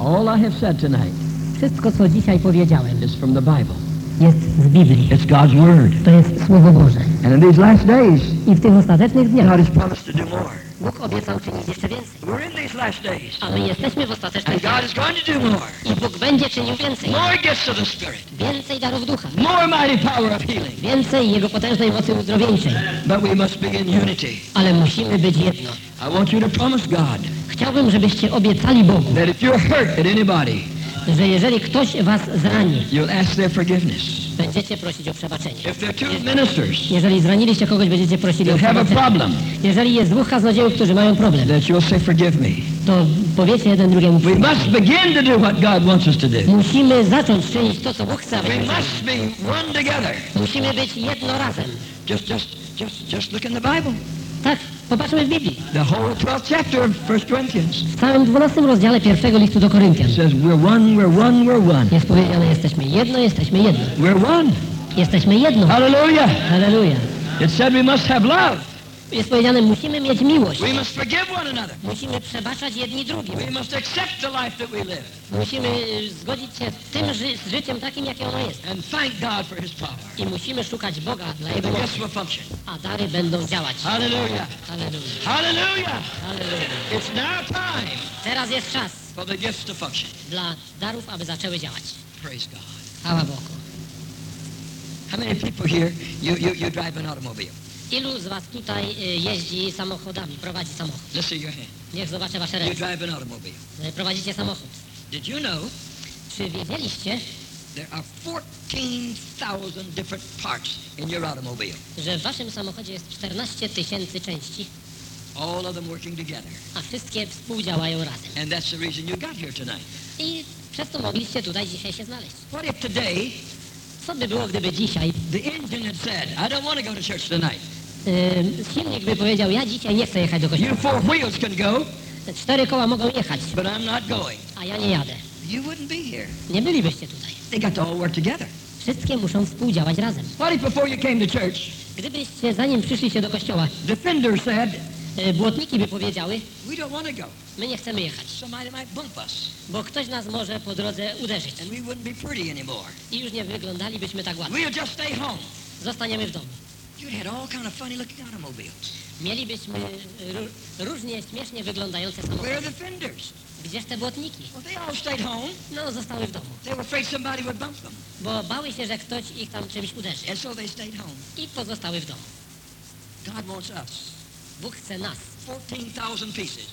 All I have said tonight Wszystko, co dzisiaj powiedziałem, is from the Bible. jest z Biblii. It's God's Word. To jest Słowo Boże. And in these last days, I w tych ostatecznych dniach God has promised to do more. Bóg obiecał czynić jeszcze więcej. We're in these last days. A my jesteśmy w ostatecznych And God dniach. is going to do more. I Bóg będzie czynił więcej. More gifts of the Spirit. Więcej darów ducha. More mighty power of healing. Więcej Jego potężnej mocy uzdrowieńczej. But we must be in unity. Ale musimy być jedno. I want you to promise God Chciałbym, żebyście obiecali Bogu, that if you're hurt at anybody, że jeżeli ktoś was zrani, you'll ask their forgiveness. będziecie prosić o przebaczenie. If they're two ministers Jeżeli zraniliście kogoś, będziecie prosili o have a przebaczenie. problem, Jeżeli jest dwóch kaznodziejów, którzy mają problem, that you'll say, forgive me. to powiecie jeden drugiemu We must begin to do what God wants us to do. Musimy zacząć czynić to, co Bóg chce, We czynili. must be one together. Musimy być jedno razem. Just, just, just, just look in the Bible. Tak, popatrzmy w Biblii. The whole 12th chapter of 1 Corinthians W całym 12 rozdziale pierwszego listu do Koryntian says we're one, we're one, we're one. jest powiedziane, jesteśmy jedno, jesteśmy jedno. We're one. Jesteśmy jedno. Hallelujah. Halleluja. It said we must have love. Jest powiedziane, musimy mieć miłość. We must forgive one another. Musimy przebaczać jedni drugim. We must accept the life that we live Musimy y, zgodzić się z tym ży z życiem takim, jakie ono jest. and thank God for His power. I musimy szukać Boga dla Jego mocy, a dary będą działać. Hallelujah. Halleluja. Hallelujah. Halleluja. It's now time Teraz jest czas for the gifts to function. dla darów, aby zaczęły działać. Praise God. Chwała Bogu. How many people here, you, you, you drive an automobile? Ilu z Was tutaj y, jeździ samochodami, prowadzi samochód? Let's see your hand. Niech zobaczę Wasze You ręce. drive an automobile. Y, Prowadzicie samochód. Did you know Czy wiedzieliście, there are 14,000 different parts in your automobile? że w Waszym samochodzie jest 14 tysięcy części, All of them working together. a wszystkie współdziałają razem? And that's the reason you got here tonight. I przez to mogliście tutaj dzisiaj się znaleźć. What if today Co by było, gdyby dzisiaj the engine had said, I don't want to go to church tonight. Silnik by powiedział, ja dzisiaj nie chcę jechać do kościoła. four wheels can go, Te cztery koła mogą jechać, but I'm not going. a ja nie jadę. You wouldn't be here. Nie bylibyście tutaj. They got to all work together. Wszystkie muszą współdziałać razem. What if before you came to church, Gdybyście zanim przyszliście do kościoła, the fender said, y, błotniki by powiedziały, we don't want to go. my nie chcemy jechać, Somebody might bump us, bo ktoś nas może po drodze uderzyć and we wouldn't be pretty anymore. i już nie wyglądalibyśmy tak ładnie. We'll just stay home. Zostaniemy w domu. You had all kind of funny looking automobiles. Mielibyśmy y, ró- różnie śmiesznie wyglądające Where are samochody. the fenders? Gdzież te błotniki? Well, they all stayed home. No, zostały w domu, They were afraid somebody would bump them. bo bały się, że ktoś ich tam czymś uderzy And so they stayed home. i pozostały w domu. God wants us. Bóg chce nas 14,000 pieces.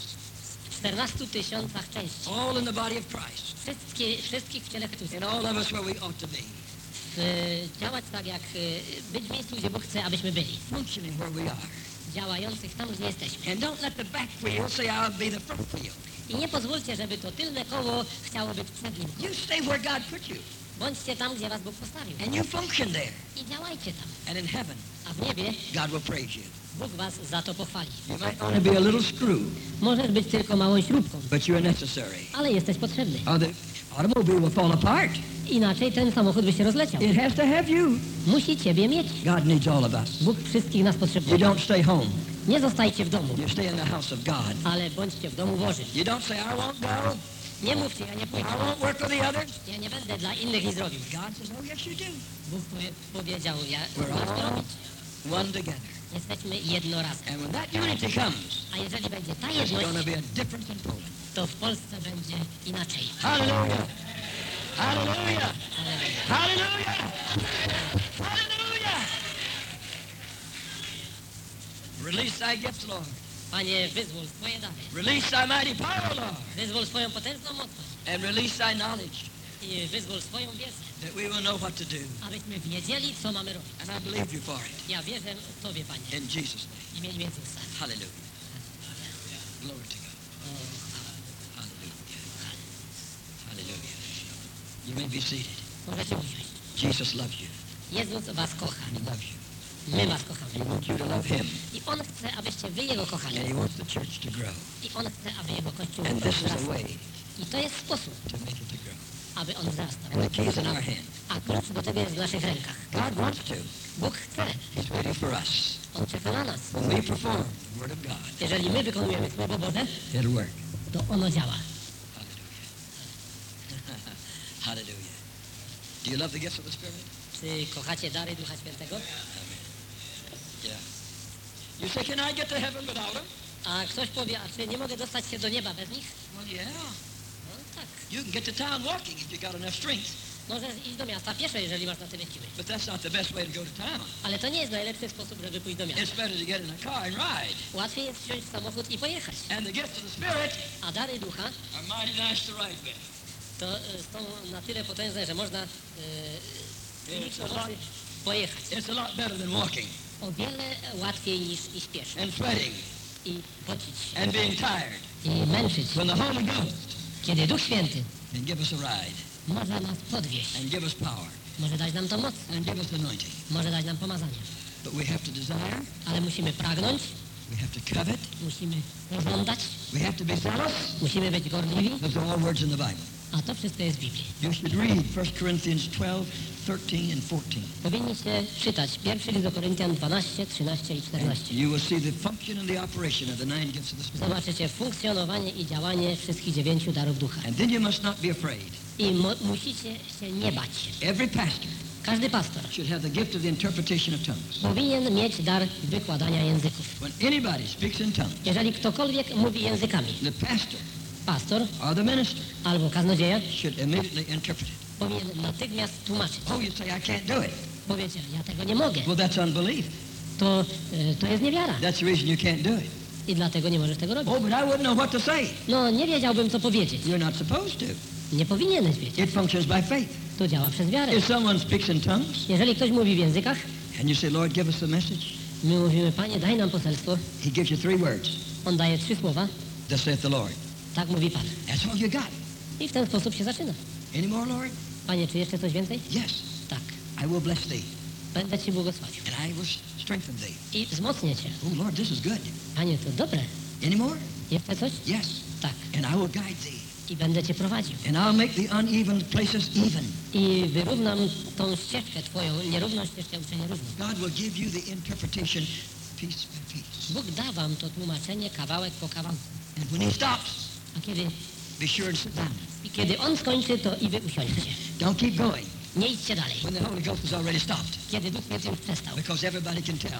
w 14 tysiącach części. All in the body of Christ. Wszystkie, wszystkich w ciele Chrystusa. And all of us where we ought to be. Y, działać tak, jak y, być w miejscu, gdzie Bóg chce, abyśmy byli. Functioning where we are. Działających tam, gdzie jesteśmy. And don't let the back wheel say I'll be the front wheel. I nie pozwólcie, żeby to tylne koło chciało być przednim. You stay where God put you. Bądźcie tam, gdzie was Bóg postawił. And you function there. I działajcie tam. And in heaven, A w niebie God will praise you. Bóg was za to pochwali. You might only be a little screw, Możesz być tylko małą śrubką, but you're necessary. ale jesteś potrzebny. Or the automobile will fall apart. Inaczej ten samochód by się rozleciał. It has to have you. Musi ciebie mieć. God needs all of us. Bóg wszystkich nas You potrzebuje. don't stay home. Nie zostajcie w domu, You stay in the house of God. ale bądźcie w domu Bożym. You don't say, I won't go. Nie mówcie, ja nie I pójdę. won't work with the others. Ja nie będę dla innych nic robił. God says, oh, yes, you do. Bóg powie, powiedział, ja We're masz to all robić. one together. Jesteśmy jedno razem. And when that unity comes, A jeżeli będzie ta there's jedność, going to be a difference in Poland. To w Polsce będzie inaczej. Hallelujah. Hallelujah. Halleluja. Hallelujah. Hallelujah. Release thy gifts, Lord. Panie, wyzwól swoje dary. Release thy mighty power, Lord. Wyzwól swoją potężną moc. And release thy knowledge I wyzwól swoją wiedzę, that we will know what to do. abyśmy wiedzieli, co mamy robić. And I believe you for it. Ja wierzę w Tobie, Panie, In Jesus' name. w imieniu Jezusa. Hallelujah. Glory to You may be seated. Możecie usiąść. Jesus loves you. Jezus Was kocha. He loves you. My Was kochamy. He wants you to love him. I On chce, abyście Wy Jego kochali. And he wants the church to grow. I On chce, aby Jego Kościół And this is the way I to jest sposób, to make it to grow. aby On wzrastał. And the key is in our hand. A klucz do tego jest w naszych rękach. God wants to. Bóg chce. He's waiting for us. On czeka na nas. When we perform the word of God, Jeżeli my wykonujemy Słowo Boże, it'll work. to ono działa. Hallelujah. Do you love the gifts of the Spirit? Czy kochacie dary Ducha Świętego? Yeah. You say, can I get to heaven without them? A ktoś powie, a czy nie mogę dostać się do nieba bez nich? Well, yeah. No tak. You can get to town walking if you got enough strength. Możesz iść do miasta pieszo, jeżeli masz na tyle siły. But that's not the best way to go to town. Ale to nie jest najlepszy sposób, żeby pójść do miasta. It's better to get in a car and ride. Łatwiej jest wsiąść w samochód i pojechać. And the gifts of the Spirit A dary Ducha are mighty nice to ride with. To y, są na tyle potężne, że można pomocy pojechać. It's a lot better than walking O wiele łatwiej niż iść pieszo and sweating i pocić and being tired. i męczyć. When the Holy Ghost Kiedy Duch Święty can give us a ride może nas podwieźć, and give us power może dać nam to moc, and give us anointing. może dać nam pomazanie. But we have to desire, Ale musimy pragnąć, we have to covet, musimy pożądać, we have to be zealous. musimy być gorliwi, Those are all words in the Bible. A to wszystko jest w Biblii. You should read 1 Corinthians 12, 13, and 14. Powinniście czytać pierwszy list do Koryntian 12, 13 i 14. You will see the function and the operation of the nine gifts of the Spirit. Zobaczycie funkcjonowanie i działanie wszystkich dziewięciu darów ducha. And then you must not be afraid. I musicie się nie bać. Every pastor Każdy pastor should have the gift of the interpretation of tongues. powinien mieć dar wykładania języków. When anybody speaks in tongues, Jeżeli ktokolwiek mówi językami, the pastor or the minister albo kaznodzieja should immediately interpret it. powinien natychmiast tłumaczyć. Oh, you say, I can't do it. Powiecie, ja tego nie mogę. Well, that's unbelief. To, y, to jest niewiara That's the reason you can't do it. i dlatego nie możesz tego robić. Oh, but I wouldn't know what to say. No, nie wiedziałbym, co powiedzieć. You're not supposed to. Nie powinieneś wiedzieć. It functions by faith. To działa przez wiarę. If someone speaks in tongues Jeżeli ktoś mówi w językach, and you say, Lord, give us the message, my mówimy, Panie, daj nam poselstwo. he gives you three words. On daje trzy słowa, Thus saith the Lord. Tak mówi Pan. That's all you got. I w ten sposób się zaczyna. Any more, Lord? Panie, czy jeszcze coś więcej? Yes. Tak. I will bless thee, Będę Ci błogosławił. and I will strengthen thee. I wzmocnię Cię. Oh, Lord, this is good. Panie, to dobre. Any more? Jeszcze coś? Yes. Tak. And I will guide thee, I będę Cię prowadził. and I'll make the uneven places even. I wyrównam tą ścieżkę Twoją, nierówną ścieżkę uczynię równą. God will give you the interpretation piece by piece. Bóg da Wam to tłumaczenie kawałek po kawałku. And when he stops, A kiedy, be sure and sit down. i kiedy On skończy, to i Wy usiądźcie. Don't keep going Nie idźcie dalej. when the Holy Ghost has already stopped, Kiedy Duch Święty już przestał. because everybody can tell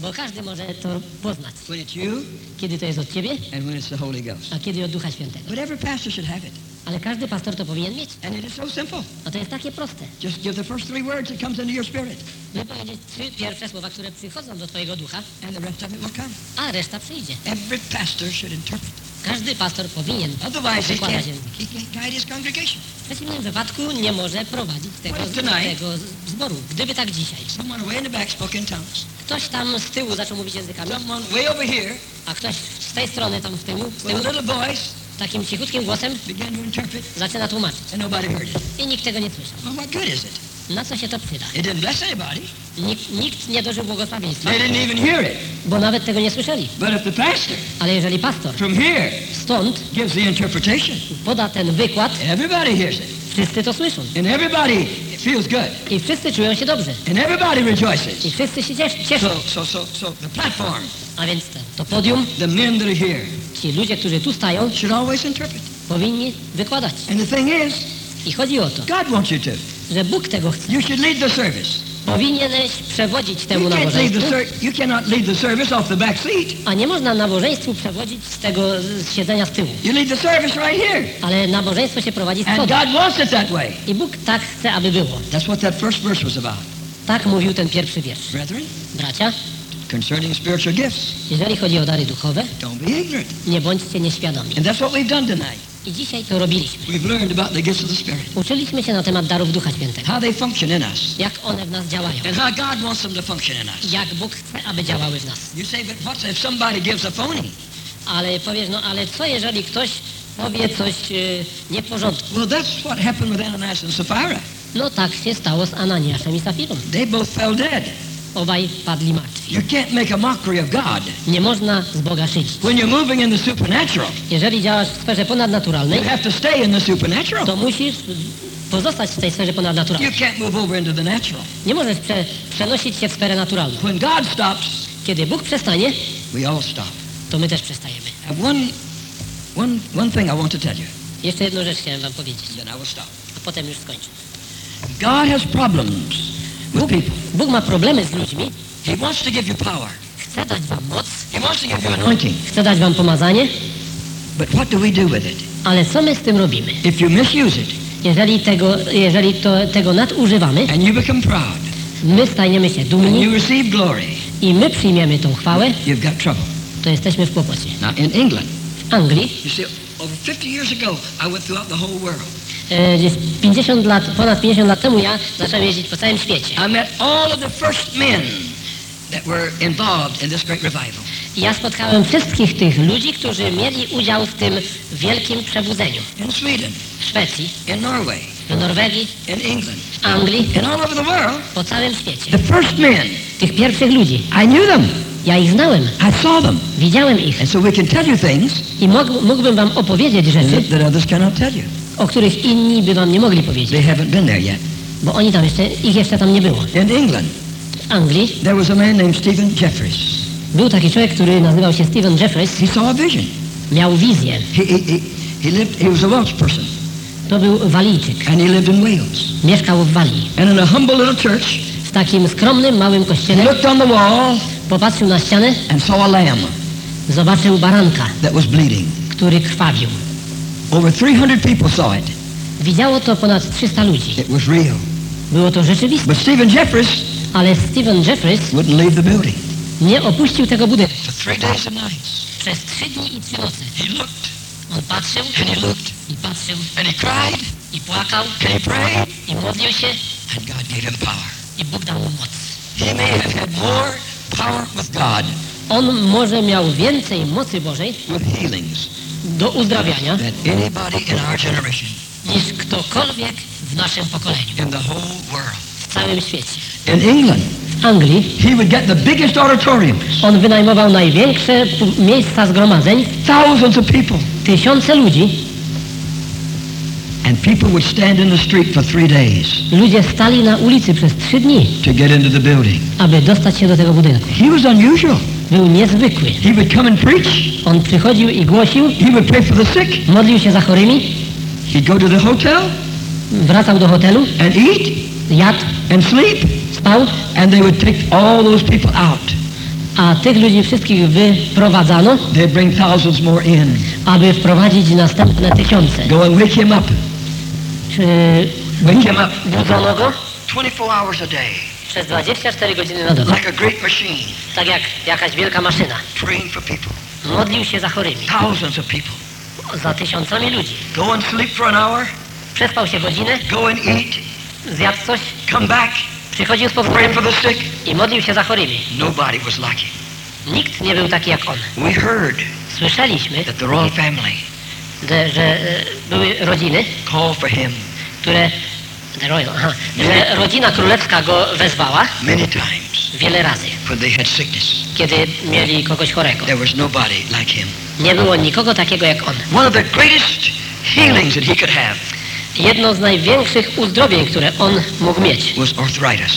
Bo każdy może to poznać. when it's you Kiedy to jest od Ciebie, and when it's the Holy Ghost. a kiedy od Ducha Świętego. But every pastor should have it. Ale każdy pastor to powinien mieć. And it is so simple. A to jest takie proste. Just give the first three words that comes into your spirit, Wypowiedzieć trzy pierwsze słowa, które przychodzą do Twojego ducha, and the rest of it will come. a reszta przyjdzie. Every pastor should interpret. Każdy pastor powinien Otherwise, he wykładać can't, he can't guide his congregation. W przeciwnym wypadku nie może prowadzić tego, tonight? tego zboru. Gdyby tak dzisiaj. Someone way in the back spoke in tongues. Ktoś tam z tyłu zaczął mówić językami, Someone way over here a ktoś z tej strony tam w tyłu, z with a tyłu little voice takim cichutkim głosem began to interpret, zaczyna tłumaczyć. and nobody heard it. I nikt tego nie słyszał. Well, what good is it? Na co się to przyda? It didn't bless anybody. Nikt, nikt nie dożył błogosławieństwa, They didn't even hear it. bo nawet tego nie słyszeli. But if the pastor Ale jeżeli pastor from here stąd gives the interpretation, poda ten wykład, everybody hears it, wszyscy to słyszą. and everybody feels good, I wszyscy czują się dobrze. and everybody rejoices. I wszyscy się cies- cieszą. So, so, so, so the platform, A więc to, to podium, the men that are here, ci ludzie, którzy tu stają, should always interpret. powinni wykładać. And the thing is, I chodzi o to, God wants you to. Że Bóg tego chce. You should lead the service. Powinieneś przewodzić You temu nabożeństwu, You cannot lead the service off the back seat. a nie można nabożeństwu przewodzić z tego z siedzenia z tyłu. You lead the service right here. Ale nabożeństwo się prowadzi z And przodu. God wants it that way. I Bóg tak chce, aby było. That's what that first verse was about. Tak mówił ten pierwszy wiersz. Brethren, Bracia, concerning spiritual gifts, jeżeli chodzi o dary duchowe, don't be ignorant. nie bądźcie nieświadomi. And that's what we've done tonight. I dzisiaj to robiliśmy. We've learned about the gifts of the Spirit, Uczyliśmy się na temat darów Ducha Świętego. how they function in us, Jak one w nas działają. and how God wants them to function in us. Jak Bóg chce, aby działały w nas. You say, but what if somebody gives a phony? Ale powiesz, no ale co jeżeli ktoś powie coś e, nie w porządku? Well, that's what happened with Ananias and Sapphira. No tak się stało z Ananiaszem i Safirą. They both fell dead. Obaj padli martwi. You can't make a mockery of God. Nie można z Boga szydzić. When you're moving in the supernatural, Jeżeli działasz w sferze ponadnaturalnej, you have to stay in the supernatural. to musisz pozostać w tej sferze ponadnaturalnej. You can't move over into the natural. Nie możesz prze, przenosić się w sferę naturalną. When God stops, Kiedy Bóg przestanie, we all stop. to my też przestajemy. Have one, one, one thing I want to tell you, Jeszcze jedną rzecz chciałem wam powiedzieć, then I will stop. a potem już skończę. God has problems with Bóg, ma problemy z ludźmi, He wants to give you power. chce dać wam moc, He wants to give you anointing. chce dać wam pomazanie, But what do we do with it? ale co my z tym robimy? If you misuse it Jeżeli tego, jeżeli to, tego nadużywamy, and you become proud my stajemy się and dumni you receive glory, i my przyjmiemy tą chwałę, you've got trouble. to jesteśmy w kłopocie. Now, in England, W Anglii you see, over 50 years ago, I went throughout the whole world. E, gdzieś 50 lat, ponad 50 lat temu ja zacząłem jeździć po całym świecie. I met all of the first men that were involved in this great revival. Ja spotkałem wszystkich tych ludzi, którzy mieli udział w tym wielkim przebudzeniu. In Sweden, W Szwecji, in Norway, w Norwegii, in England, w Anglii, and all over the world. po całym świecie. The first men, Tych pierwszych ludzi. I knew them. Ja ich znałem, I saw them. widziałem ich And so we can tell you things i mógł, mógłbym wam opowiedzieć rzeczy, that others cannot tell you. O których inni by wam nie mogli powiedzieć, They haven't been there yet. bo oni tam jeszcze, ich jeszcze tam nie było. In England, W Anglii there was a man named Stephen Jeffries. był taki człowiek, który nazywał się Stephen Jeffries, He saw a vision. miał wizję. He, he, he, he lived, he was a Welsh person, To był Walijczyk, and he lived in Wales. mieszkał w Walii. And in a humble little church, W takim skromnym, małym kościele looked on the wall popatrzył na ścianę, and saw a lamb zobaczył baranka, that was bleeding. który krwawił. Over 300 people saw it. Widziało to ponad 300 ludzi. It was real. Było to rzeczywiste, But Stephen Jeffries ale Stephen Jeffries wouldn't leave the building. nie opuścił tego budynku. For three days and nights, Przez trzy dni i trzy nocy he looked on patrzył and he looked i patrzył and he cried i płakał and he prayed, i modlił się and God gave him power. i Bóg dał mu moc. He may have had more power with God On może miał więcej mocy Bożej with healings do uzdrawiania. Niż ktokolwiek w naszym pokoleniu, w całym świecie. In England, W Anglii. he would get the biggest auditoriums, on wynajmował największe miejsca zgromadzeń, thousands of people, tysiące ludzi. And people would stand in the street for three days Ludzie stali na ulicy przez trzy dni, to get into the building. aby dostać się do tego budynku. He was unusual. Był niezwykły. He would come and preach. On przychodził i głosił, He would pray for the sick. modlił się za chorymi, He'd go to the hotel wracał do hotelu, and eat jadł, and sleep, spał, and they would take all those people out. a tych ludzi wszystkich wyprowadzano, They'd bring thousands more in. aby wprowadzić następne tysiące. Go and wake him up. Up. budzono go 24 hours a day, przez 24 godziny na dobę, like a great machine, tak jak jakaś wielka maszyna. praying for people. Modlił się za chorymi, Thousands of people. za tysiącami ludzi. Go and sleep for an hour. Przespał się godzinę, Go and eat. zjadł coś, Come back. przychodził z powrotem for the sick. i modlił się za chorymi. Nobody was like him. Nikt nie był taki jak on. We heard Słyszeliśmy, that the royal family że, że e, były rodziny, called for him które, the royal, aha, że rodzina królewska go wezwała many times wiele razy, when they had sickness. kiedy mieli kogoś chorego. There was nobody like him. Nie było nikogo takiego jak on. One of the greatest healings that he could have Jedno z największych uzdrowień, które on mógł mieć, was arthritis,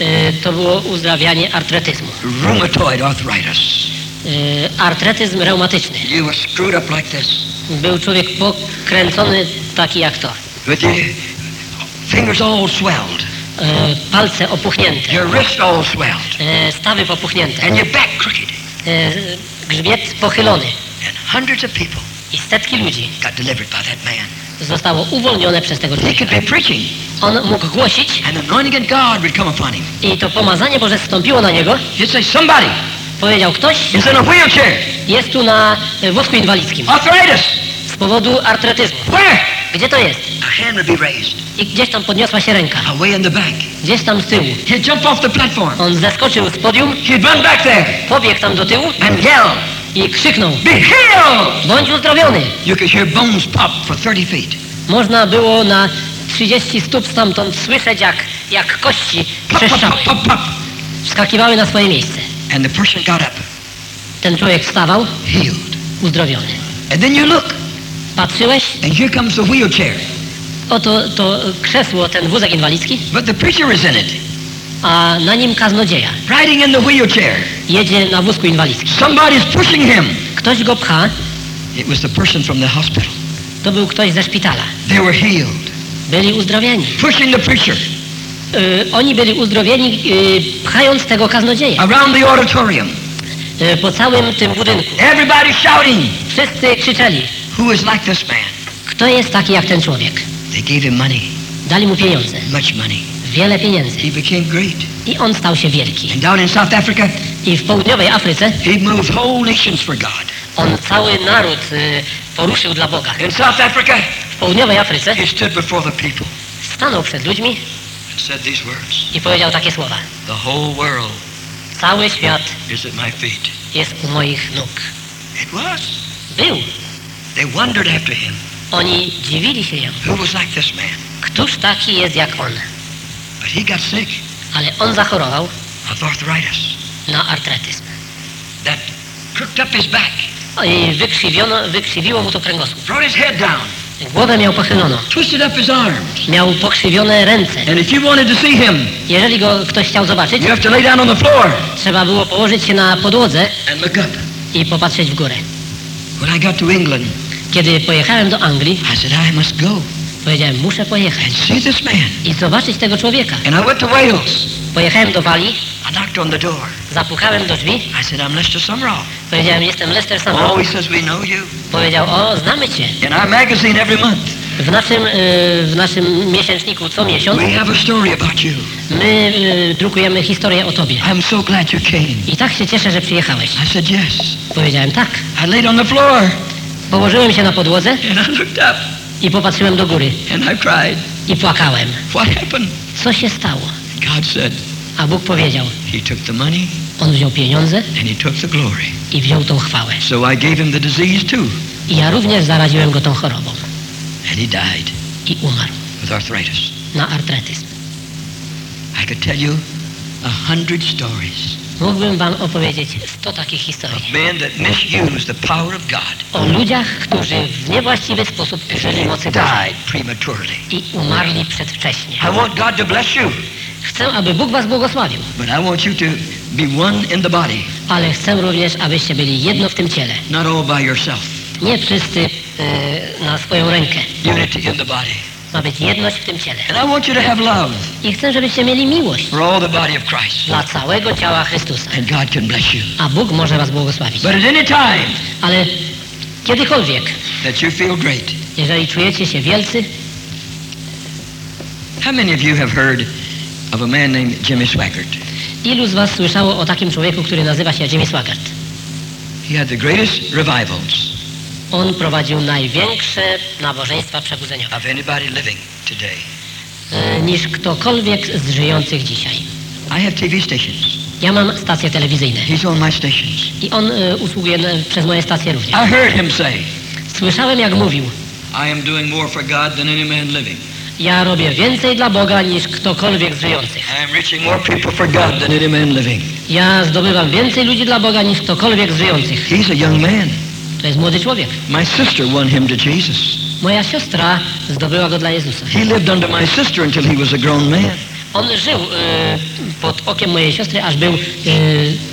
e, to było uzdrawianie artretyzmu. rheumatoid arthritis. E, Artretyzm reumatyczny. You were screwed up like this, Był człowiek pokręcony taki jak to. with your fingers all swelled, E, Palce opuchnięte, your wrist all swelled, e, stawy popuchnięte, and your back crooked. e, grzbiet pochylony. And hundreds of people I setki ludzi got delivered by that man. zostało uwolnione przez tego człowieka. On mógł głosić and the anointing of God would come upon him. i to pomazanie Boże zstąpiło na niego. Powiedział, ktoś in a wheelchair. jest tu na e, wózku inwalidzkim Arthritis. z powodu artretyzmu. Where? Gdzie to jest? A hand would be raised, I gdzieś tam podniosła się ręka. away in the back. Gdzieś tam z tyłu. He'd jump off the platform. On zeskoczył z podium, He'd run back there pobiegł tam do tyłu and yell, i krzyknął, be healed! bądź uzdrowiony. You could hear bones pop for 30 feet. Można było na 30 stóp stamtąd słyszeć, jak, jak kości Pop, pop, trzeszczały, pop, pop, pop. wskakiwały na swoje miejsce. And the person got up, Ten człowiek wstawał, healed. uzdrowiony. And then you look, Patrzyłeś, and here comes the wheelchair. oto to krzesło, ten wózek inwalidzki, But the preacher is in it, a na nim kaznodzieja. riding in the wheelchair. Jedzie na wózku inwalidzkim. Somebody's pushing him. Ktoś go pcha, It was the person from the hospital. to był ktoś ze szpitala. They were healed. byli uzdrowieni. pushing the preacher oni byli uzdrowieni, y, pchając tego kaznodzieja around the auditorium. y, po całym tym budynku. Everybody shouting, Wszyscy krzyczeli, Who is like this man? kto jest taki jak ten człowiek? They gave him money, Dali mu pieniądze, much money. wiele pieniędzy. He became great. I on stał się wielki. And down in South Africa, I w południowej Afryce he moved whole nations for God. on cały naród y, poruszył dla Boga. In South Africa, W południowej Afryce he stood before the people stanął przed ludźmi said these words. i powiedział takie słowa. The whole world Cały świat is at my feet. jest u moich nóg. It was. Był. They wondered after him. Oni dziwili się jemu. Who was like this man? Któż taki jest jak on? But he got sick Ale on zachorował of arthritis. na artretyzm. That crooked up his back, I wykrzywiono, wykrzywiło mu to kręgosłup. brought his head down, Głowę miał pochyloną. twisted up his arms. Miał pokrzywione ręce. And if you wanted to see him, Jeżeli go ktoś chciał zobaczyć, you have to lay down on the floor trzeba było położyć się na podłodze and look up. i popatrzeć w górę. When I got to England, Kiedy pojechałem do Anglii, I said, I must go powiedziałem, muszę pojechać and see this man. i zobaczyć tego człowieka. And I went to Wales. Pojechałem do Walii, I knocked on the door. zapukałem do drzwi, I said, I'm Lester Summerall. Powiedziałem, jestem Lester Oh, Summerall. he says, we know you. Powiedział, o, znamy cię. In our magazine every month, W naszym, y, w naszym miesięczniku co miesiąc we have a story about you. my y, drukujemy historię o tobie. I'm so glad you came. I tak się cieszę, że przyjechałeś. I said, yes. Powiedziałem, tak. I laid on the floor Położyłem się na podłodze and I looked up i popatrzyłem do góry and I cried. i płakałem. What happened? Co się stało? God said, A Bóg powiedział, he took the money on wziął pieniądze and he took the glory. i wziął tą chwałę. So I gave him the disease too. I ja również zaraziłem go tą chorobą. And he died I umarł with arthritis. na artretyzm. I could tell you a hundred stories Mógłbym wam opowiedzieć 100 takich historii. men that misused the power of God O ludziach, którzy w niewłaściwy sposób użyli mocy Bożej i umarli przedwcześnie. Chcę, aby Bóg was błogosławił, but I want you to be one in the body, ale chcę również, abyście byli jedno w tym ciele. not all by yourself. Nie wszyscy e, na swoją rękę. Unity in the body. Ma być jedność w tym ciele. And I want you to have love I chcę, żebyście mieli miłość for all the body of Christ. dla całego ciała Chrystusa. And God can bless you. A Bóg może was błogosławić. But at any time Ale kiedykolwiek, that you feel great, jeżeli czujecie się wielcy, how many of you have heard of a man named Jimmy Swaggart? ilu z was słyszało o takim człowieku, który nazywa się Jimmy Swaggart? He had the greatest revivals On prowadził największe nabożeństwa przebudzeniowe of anybody living today. e, niż ktokolwiek z żyjących dzisiaj. I have TV stations. Ja mam stacje telewizyjne He's on my stations. i on e, usługuje na, przez moje stacje również. I heard him say, Słyszałem jak mówił, I am doing more for God than any man living. Ja robię więcej dla Boga niż ktokolwiek z żyjących. I am reaching more people for God than any man living. Ja zdobywam więcej ludzi dla Boga niż ktokolwiek z żyjących. He's a young man. To jest młody człowiek. My sister won him to Jesus. Moja siostra zdobyła go dla Jezusa. He lived under my sister until he was a grown man. On żył e, pod okiem mojej siostry, aż był e,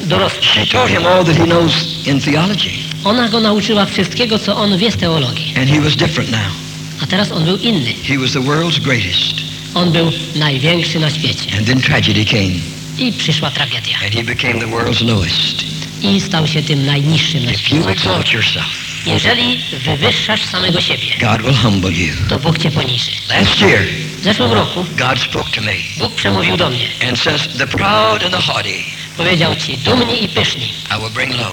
dorosły. She taught him all that he knows in theology. Ona go nauczyła wszystkiego, co on wie z teologii. And he was different now. A teraz on był inny. He was the world's greatest. On był największy na świecie. And then tragedy came, I przyszła tragedia. and he became the world's lowest. I stał się tym najniższym na If świecie. you exalt yourself, Jeżeli wywyższasz samego siebie, God will humble you. to Bóg cię poniży. Last year, W zeszłym roku God spoke to me Bóg przemówił do mnie. and says, The proud and the haughty Powiedział ci, dumni i pyszni, I will bring low,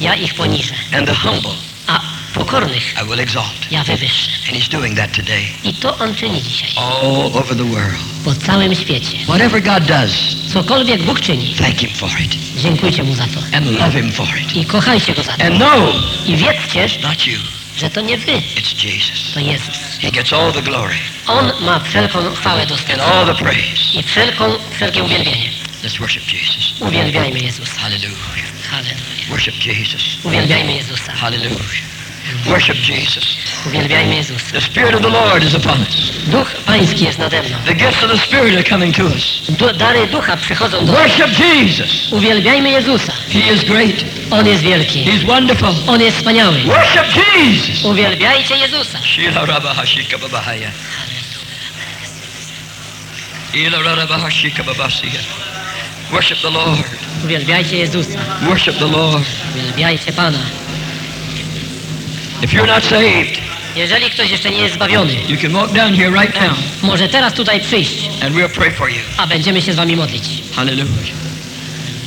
ja ich poniżę, and the humble a pokornych I will exalt. ja wywyższę. And he's doing that today I to on czyni dzisiaj. all over the world. Po całym świecie. Whatever God does, Cokolwiek Bóg czyni, thank him for it dziękujcie Mu za to. and love him for it. I kochajcie Go za to. And know I wiedzcie, not you, że to nie wy, it's Jesus. to Jezus. He gets all the glory On ma wszelką chwałę and dostępną all the praise. i wszelką, wszelkie uwielbienie. Let's worship Jesus. Uwielbiajmy Jezusa. Hallelujah. Halleluja. Worship Jesus. Uwielbiajmy Jezusa. Hallelujah. Worship Jesus. Uwielbiajmy Jezusa. The Spirit of the Lord is upon us. Duch Pański jest nade mną. The gifts of the Spirit are coming to us. Du- dary Ducha przychodzą do nas. Worship Jesus. Uwielbiajmy Jezusa. He is great. On jest wielki. He's wonderful. On jest wspaniały. Worship Jesus. Uwielbiajcie Jezusa. Shila Rabba Hashika Babahaya. Ilarabahashikababasiya. Worship the Lord. Uwielbiajcie Jezusa. Worship the Lord. Uwielbiajcie Pana. If you're not saved, Jeżeli ktoś jeszcze nie jest zbawiony, you can walk down here right now może teraz tutaj przyjść, and we'll pray for you. a będziemy się z wami modlić. Hallelujah.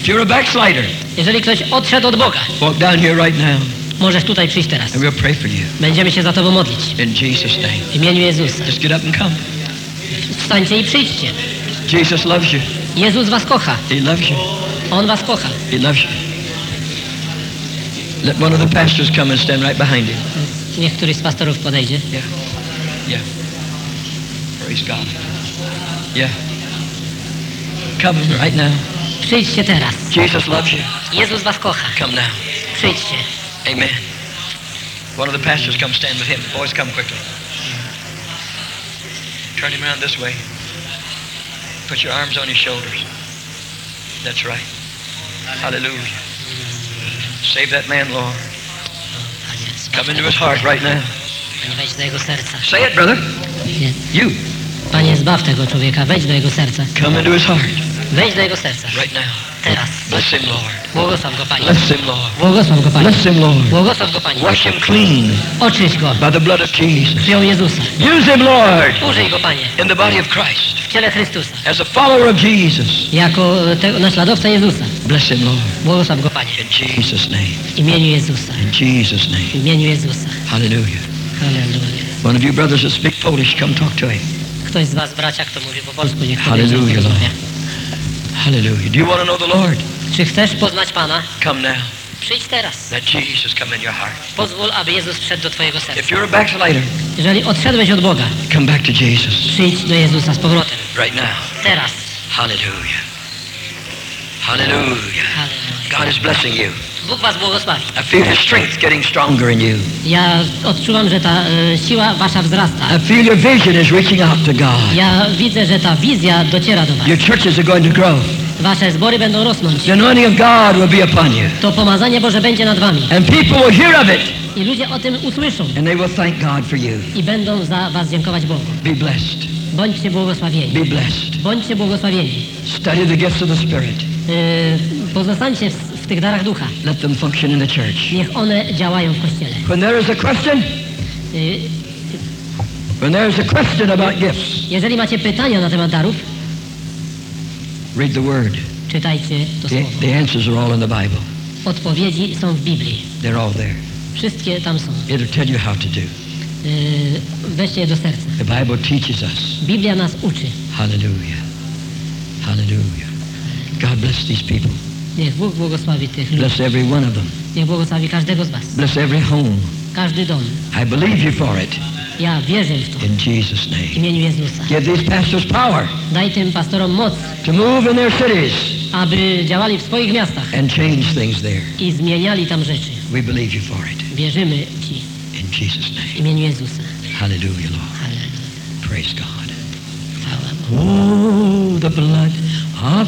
If you're a backslider, Jeżeli ktoś odszedł od Boga, walk down here right now możesz tutaj przyjść teraz. and we'll pray for you. Będziemy się za tobą modlić. In Jesus' name. W imieniu Jezusa. Just get up and come. Wstańcie i przyjdźcie. Jesus loves you. Jezus was kocha. He loves you. On was kocha. He loves you. Let one of the pastors come and stand right behind him. Niech któryś z pastorów podejdzie. Yeah. Yeah. Praise God. Yeah. Come right now. Przyjdźcie teraz. Jesus loves you. Jezus was kocha. Come now. Przyjdźcie. Amen. One of the pastors come stand with him. Boys, come quickly. Turn him around this way. Put your arms on his shoulders. That's right. Hallelujah. Save that man, Lord. Come into his heart right now. Panie, wejdź do jego serca. Say it, brother. You. Panie, zbaw tego człowieka. Wejdź do jego serca. Come into his heart Wejdź do jego serca. right now. Teraz. Bless him, Lord. Błogosław go, Panie. Bless him, Lord. Błogosław go, Panie. Bless him, Lord. Błogosław go, Panie. Wash him clean Oczyść go. by the blood of Jesus. Krwią Jezusa. Use him, Lord, Użyj go, Panie. in the body of Christ W ciele Chrystusa. as a follower of Jesus. Jako e, te, naśladowca Jezusa. Bless him, Lord, Błogosław go, Panie. in Jesus' name. W imieniu Jezusa. In Jesus' name. W imieniu Jezusa. Hallelujah. Halleluja. One of you brothers that speak Polish, come talk to him. Ktoś z was, bracia, kto mówi po polsku, niech Hallelujah, Lord. Hallelujah. Do you want to know the Lord? Czy chcesz poznać Pana? Come now. Przyjdź teraz. Let Jesus come in your heart. Pozwól, aby Jezus wszedł do twojego If serca. you're a backslider, Jeżeli odszedłeś od Boga, come back to Jesus przyjdź do Jezusa z powrotem. right now. Teraz. Hallelujah. Hallelujah. Halleluja. God is blessing you. Bóg was błogosławi. I feel His strength getting stronger in you. Ja odczuwam, że ta e, siła wasza wzrasta. I feel your vision is reaching out to God. Ja widzę, że ta wizja dociera do was. Your churches are going to grow. Wasze zbory będą rosnąć. The anointing of God will be upon you. To pomazanie Boże będzie nad wami. And people will hear of it. I ludzie o tym usłyszą. And they will thank God for you. I będą za was dziękować Bogu. Be blessed. Bądźcie błogosławieni. Be blessed. Bądźcie błogosławieni. Study the gifts of the Spirit. Yy, pozostańcie w, w tych darach ducha. Let them function in the church. Niech one działają w Kościele. When there is a question, Yy, when there is a question about gifts, jeżeli macie pytania na temat darów, read the Word. czytajcie to The, słowo. the answers are all in the Bible. Odpowiedzi są w Biblii. They're all there. Wszystkie tam są. It'll tell you how to do. Yy, weźcie je do serca. The Bible teaches us. Biblia nas uczy. Hallelujah. Hallelujah. God bless these people. Niech Bóg błogosławi tych ludzi. Bless every one of them. Niech błogosławi każdego z was. Bless every home. Każdy dom. I believe you for it. Ja wierzę w to. In Jesus' W name. imieniu Jezusa. Give these pastors power Daj tym pastorom moc, to move in their cities aby działali w swoich miastach and change things there. i zmieniali tam rzeczy. We believe you for it. Wierzymy Ci In Jesus' w name. imieniu Jezusa. Hallelujah, Lord. Halleluja. Praise God. Oh, the blood of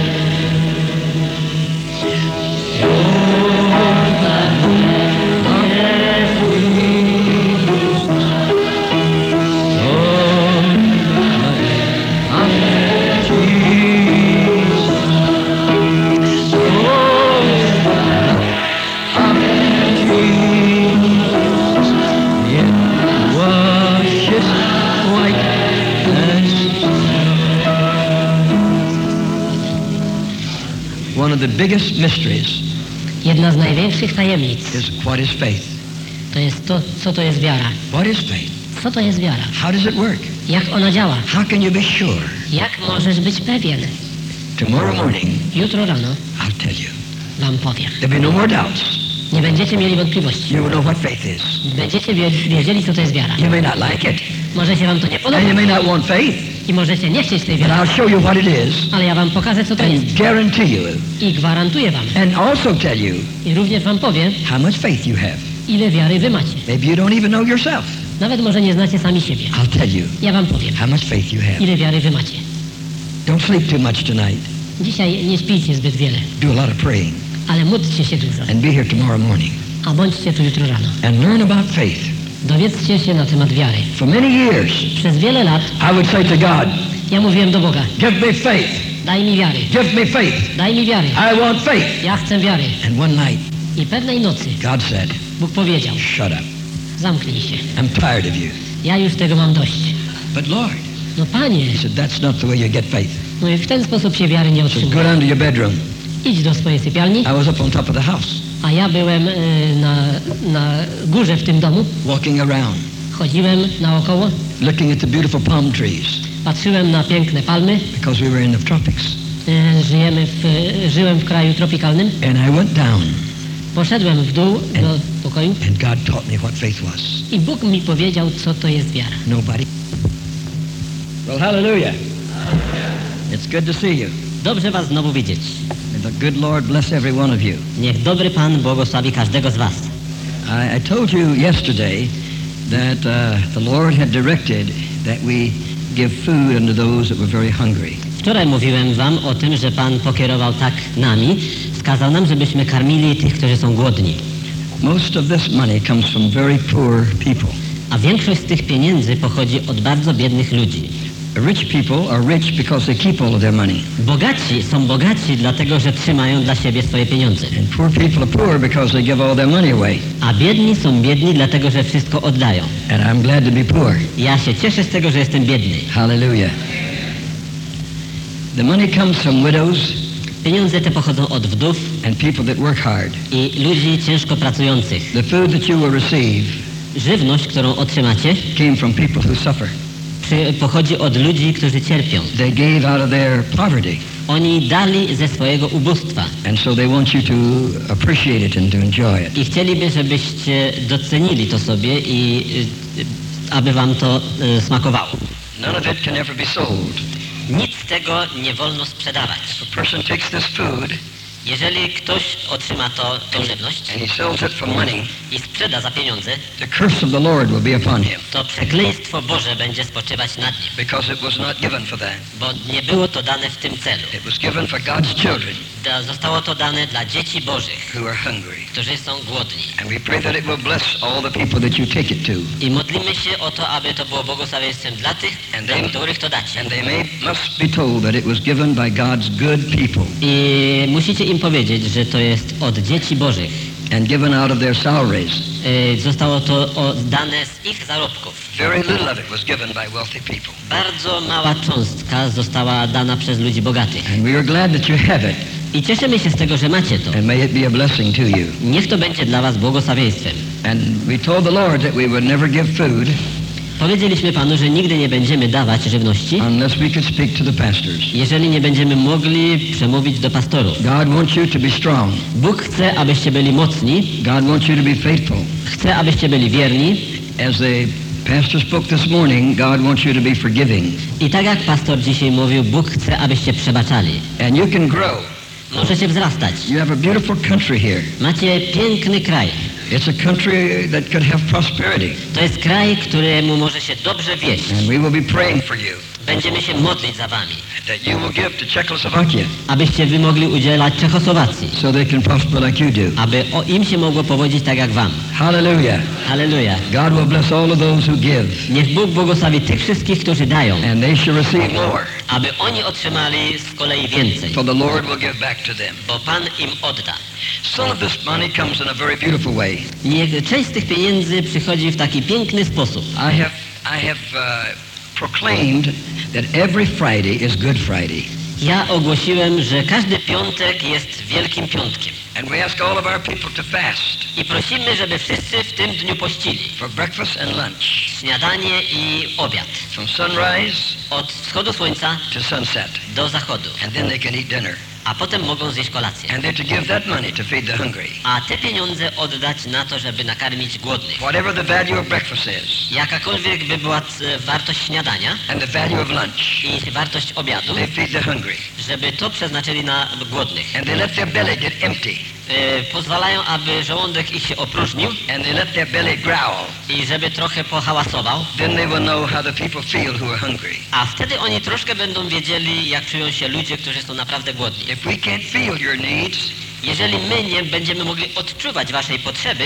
the biggest mysteries Jedna z największych tajemnic is what is faith? to jest to, co to jest wiara. What is faith? Co to jest wiara? How does it work? Jak ona działa? How can you be sure? Jak możesz być pewien? Tomorrow morning, Jutro rano I'll tell you. wam powiem. There'll be no more doubts. Nie będziecie mieli wątpliwości. You will know what faith is. Będziecie wie- wiedzieli, co to jest wiara. You may not like it, Może się wam to nie and podoba you may not want faith, i możecie nie chcieć tej but wiary, I'll show you what it is ale ja wam pokażę, co to jest guarantee you i gwarantuję wam and also tell you i również wam powiem, how much faith you have. ile wiary wy macie. Maybe you don't even know yourself. Nawet może nie znacie sami siebie. I'll tell you Ja wam powiem, how much faith you have. ile wiary wy macie. Don't sleep too much tonight. Dzisiaj nie śpijcie zbyt wiele, Do a lot of praying ale módlcie się dużo. and be here tomorrow morning A bądźcie tu jutro rano. and learn about faith. Dowiedzcie się na temat wiary. For many years, Przez wiele lat I would say to God, ja mówiłem do Boga, give me faith, daj mi wiary, give me faith. daj mi wiary. I want faith. Ja chcę wiary. And one night, I pewnej nocy God said, Bóg powiedział, shut up. zamknij się. I'm tired of you. Ja już tego mam dość. But Lord, No Panie, he said, that's not the way you get faith. no i w ten sposób się wiary nie He said, go otrzymuje. down to your bedroom. Idź do swojej sypialni, I was up on top of the house, a ja byłem y, na, na górze w tym domu. walking around, Chodziłem naokoło, looking at the beautiful palm trees patrzyłem na piękne palmy. because we were in the tropics. Y, Żyjemy w, żyłem w kraju tropikalnym. And I went down, Poszedłem w dół do pokoju and God taught me what faith was. i Bóg mi powiedział, co to jest wiara. Nobody. Well, hallelujah. It's good to see you. Dobrze was znowu widzieć. The good Lord bless every one of you. Niech dobry Pan błogosławi każdego z was. I, I told you yesterday that uh, the Lord had directed that we give food unto those that were very hungry. Wczoraj mówiłem wam o tym, że Pan pokierował tak nami, wskazał nam, żebyśmy karmili tych, którzy są głodni. Most of this money comes from very poor people. A większość z tych pieniędzy pochodzi od bardzo biednych ludzi. Rich people are rich because they keep all of their money. Bogaci są bogaci dlatego, że trzymają dla siebie swoje pieniądze. And poor people are poor because they give all their money away. A biedni są biedni dlatego, że wszystko oddają. And I'm glad to be poor. Ja się cieszę z tego, że jestem biedny. Hallelujah. The money comes from widows Pieniądze te pochodzą od wdów and people that work hard. i ludzi ciężko pracujących. The food that you will receive Żywność, którą otrzymacie, came from people who suffer. Przy, pochodzi od ludzi, którzy cierpią. They gave out of their poverty. Oni dali ze swojego ubóstwa And so they want you to appreciate it and to enjoy it. i chcieliby, żebyście docenili to sobie i y, aby wam to y, smakowało. None of it can ever be sold. Nic z tego nie wolno sprzedawać. A person takes this food Jeżeli ktoś otrzyma to, tą żywność and he sells it for money, i sprzeda za pieniądze, the curse of the Lord will be upon him to przekleństwo Boże będzie spoczywać nad nim, because it was not given for that. bo nie było to dane w tym celu. It was given for God's children Da- Zostało to dane dla dzieci Bożych, who are hungry. którzy są głodni. And we pray that it will bless all the people that you take it to. I modlimy się o to, aby to było błogosławieństwem dla tych, And dla których to dacie. And they may, must be told that it was given by God's good people I musicie im powiedzieć, że to jest od dzieci Bożych. and given out of their salaries. Y, Zostało to dane z ich zarobków. Very little of it was given by wealthy people. Bardzo mała cząstka została dana przez ludzi bogatych. And we are glad that you have it. I cieszymy się z tego, że macie to. And may it be a blessing to you. Niech to będzie dla was błogosławieństwem. And we told the Lord that we would never give food Powiedzieliśmy Panu, że nigdy nie będziemy dawać żywności, unless we could speak to the pastors. jeżeli nie będziemy mogli przemówić do pastorów. God wants you to be strong. Bóg chce, abyście byli mocni, God wants you to be faithful. chce, abyście byli wierni As the pastor spoke this morning, God wants you to be forgiving. i tak jak pastor dzisiaj mówił, Bóg chce, abyście przebaczali. And you can grow. Możecie wzrastać. You have a beautiful country here. Macie piękny kraj. It's a country that could have prosperity. To jest kraj, któremu może się dobrze wieść. And we will be praying for you Będziemy się modlić za wami, that you will give to Czechoslovakia abyście wy mogli udzielać Czechosłowacji, so they can prosper like you do. aby o im się mogło powodzić tak jak wam. Hallelujah. Halleluja. God will bless all of those who give, Niech Bóg błogosławi tych wszystkich, którzy dają, and they shall receive more, aby oni otrzymali z kolei więcej, for the Lord will give back to them. bo Pan im odda. Some of this money comes in a very beautiful way. Niech część z tych pieniędzy przychodzi w taki piękny sposób. I have, I have uh, proclaimed that every Friday is Good Friday. Ja ogłosiłem, że każdy piątek jest Wielkim Piątkiem. And we ask all of our people to fast I prosimy, żeby wszyscy w tym dniu pościli. for breakfast and lunch Śniadanie i obiad. from sunrise Od wschodu słońca to sunset. do zachodu. And then they can eat dinner. A potem mogą zjeść kolację. And they're to give that money to feed the hungry. A te pieniądze oddać na to, żeby nakarmić głodnych. Whatever the value of breakfast is Jakakolwiek by była e, wartość śniadania and the value of lunch, i wartość obiadu, they feed the hungry. żeby to przeznaczyli na głodnych. And they let their belly get empty. E, pozwalają, aby żołądek ich się opróżnił and they let their belly growl. i żeby trochę pohałasował, Then they will know how the people feel who are hungry. a wtedy oni troszkę będą wiedzieli, jak czują się ludzie, którzy są naprawdę głodni. If we can't feel your needs, Jeżeli my nie będziemy mogli odczuwać waszej potrzeby,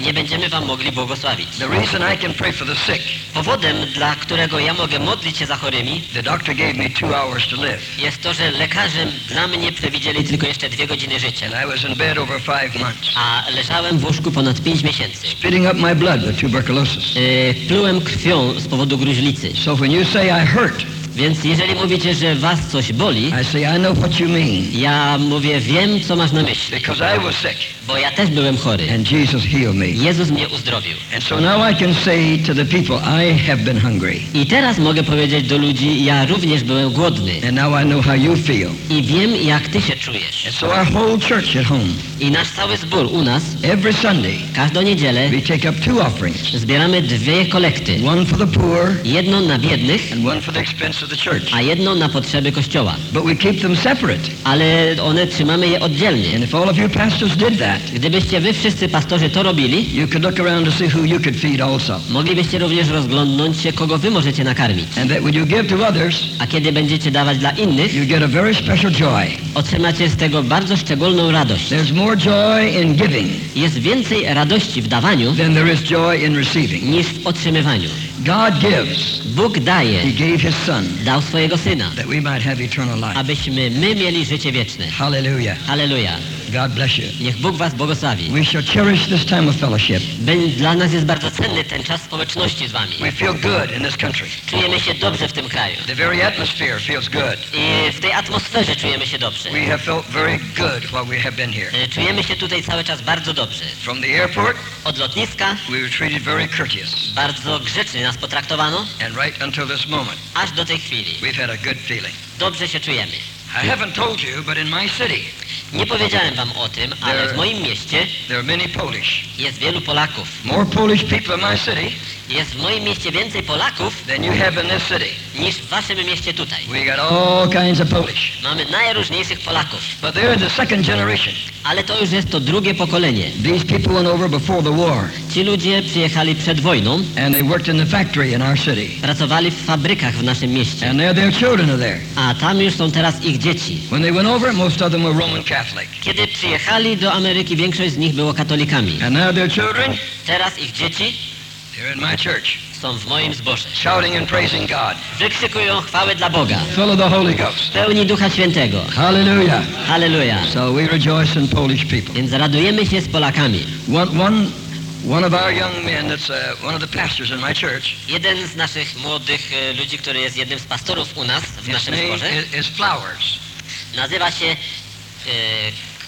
nie będziemy wam mogli błogosławić. The reason I can pray for the sick, Powodem, dla którego ja mogę modlić się za chorymi, the doctor gave me two hours to live. jest to, że lekarze dla mnie przewidzieli tylko jeszcze dwie godziny życia. And I was in bed over five months, A leżałem w łóżku ponad pięć miesięcy. spitting up my blood with tuberculosis. Yy, plułem krwią z powodu gruźlicy. So when you say I hurt, Więc jeżeli mówicie, że was coś boli, I say I know what you mean ja mówię, wiem, co masz na myśli. because I was sick Bo ja też byłem chory. and Jesus healed me. Jezus mnie uzdrowił. And so now I can say to the people, I have been hungry. I teraz mogę powiedzieć do ludzi, ja również byłem głodny. And now I know how you feel. I wiem, jak ty się czujesz. And so our whole church at home, I nasz cały zbór u nas, every Sunday, każdą niedzielę, we take up two offerings. zbieramy dwie kolekty. One for the poor Jedną na biednych, and one for the expense. A jedną na potrzeby kościoła. But we keep them separate. Ale one trzymamy je oddzielnie. And if all of pastors did that, Gdybyście wy wszyscy pastorzy to robili, you could look around to see who you could feed also. moglibyście również rozglądnąć się, kogo wy możecie nakarmić. And that when you give to others, A kiedy będziecie dawać dla innych, you get a very special joy. otrzymacie z tego bardzo szczególną radość. There's more joy in giving Jest więcej radości w dawaniu than there is joy in receiving. niż w otrzymywaniu. God gives. Bóg daje, He gave his son dał swojego Syna, that we might have eternal life. abyśmy my mieli życie wieczne. Hallelujah. Halleluja. God bless you. Niech Bóg was błogosławi. We shall cherish this time of fellowship. Dla nas jest bardzo cenny ten czas społeczności z wami. We feel good in this country. Czujemy się dobrze w tym kraju. The very atmosphere feels good. I w tej atmosferze czujemy się dobrze. We have felt very good while we have been here. E, Czujemy się tutaj cały czas bardzo dobrze. From the airport, Od lotniska we were treated very courteous. bardzo grzecznie nas potraktowano, And right until this moment, aż do tej chwili. we've had a good feeling. Dobrze się czujemy. I haven't told you, but in my city, Nie powiedziałem wam o tym, ale w moim mieście there are many Polish. jest wielu Polaków. More Polish people in my city Jest w moim mieście więcej Polaków than you have in this city. niż w waszym mieście tutaj. We got all kinds of Polish. Mamy najróżniejszych Polaków, But they're the second generation. ale to już jest to drugie pokolenie. These people went over before the war, Ci ludzie przyjechali przed wojną, and they worked in the factory in our city. pracowali w fabrykach w naszym mieście, And their, their children are there. a tam już są teraz ich dzieci. When they went over, most of them were Roman Catholic. Kiedy przyjechali do Ameryki, większość z nich było katolikami. And now their children, Teraz ich dzieci they're in my church, są w moim zborze. shouting and praising God, Wykrzykują chwałę dla Boga. full of the Holy Ghost. Pełni Ducha Świętego. Hallelujah. Halleluja. So we rejoice in Polish people. Więc radujemy się z Polakami. One, one, one of our young men, that's uh, one of the pastors in my church, Jeden z naszych młodych e, ludzi, który jest jednym z pastorów u nas w his naszym zborze, is, is Flowers. nazywa się e,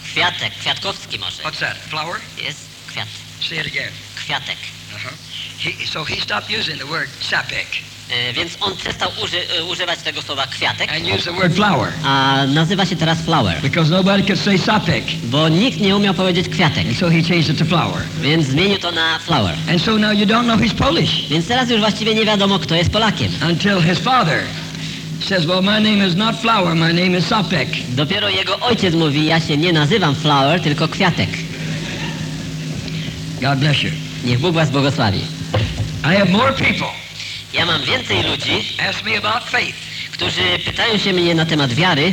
Kwiatek, Kwiatkowski może. What's that? Flower? Jest Kwiat, Say it again. Kwiatek. Uh-huh. He, so he stopped using the word sapek E, Więc on przestał uży, e, używać tego słowa kwiatek, and used the word flower a nazywa się teraz flower, because nobody could say sapek. bo nikt nie umiał powiedzieć kwiatek, And so he changed it to flower. więc zmienił to na flower. And so now you don't know he's Polish Więc teraz już właściwie nie wiadomo, kto jest Polakiem. until his father says, well, my name is not flower, my name is sapek. Dopiero jego ojciec mówi, ja się nie nazywam flower, tylko kwiatek. God bless you. Niech Bóg was błogosławi. I have more people Ja mam więcej ludzi, ask me about faith którzy pytają się mnie na temat wiary,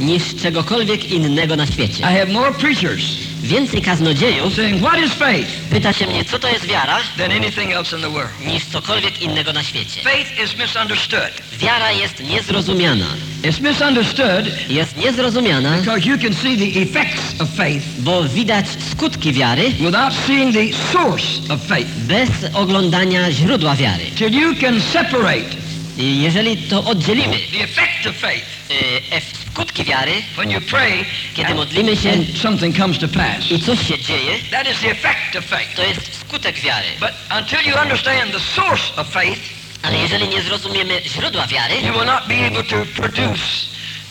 niż czegokolwiek innego na świecie. I have more preachers Więcej kaznodziejów saying, what is faith, pyta się mnie, co to jest wiara, than anything else in the world. niż cokolwiek innego na świecie. Faith is misunderstood. Wiara jest niezrozumiana. It's misunderstood Jest niezrozumiana, because you can see the effects of faith bo widać skutki wiary without seeing the source of faith. bez oglądania źródła wiary. Till you can separate I Jeżeli to oddzielimy, the effect of faith y, ef- skutki wiary, when you pray kiedy modlimy się and something comes to pass. i coś się dzieje, That is the effect of faith. to jest skutek wiary. But until you understand the source of faith, Ale jeżeli nie zrozumiemy źródła wiary, you will not be able to produce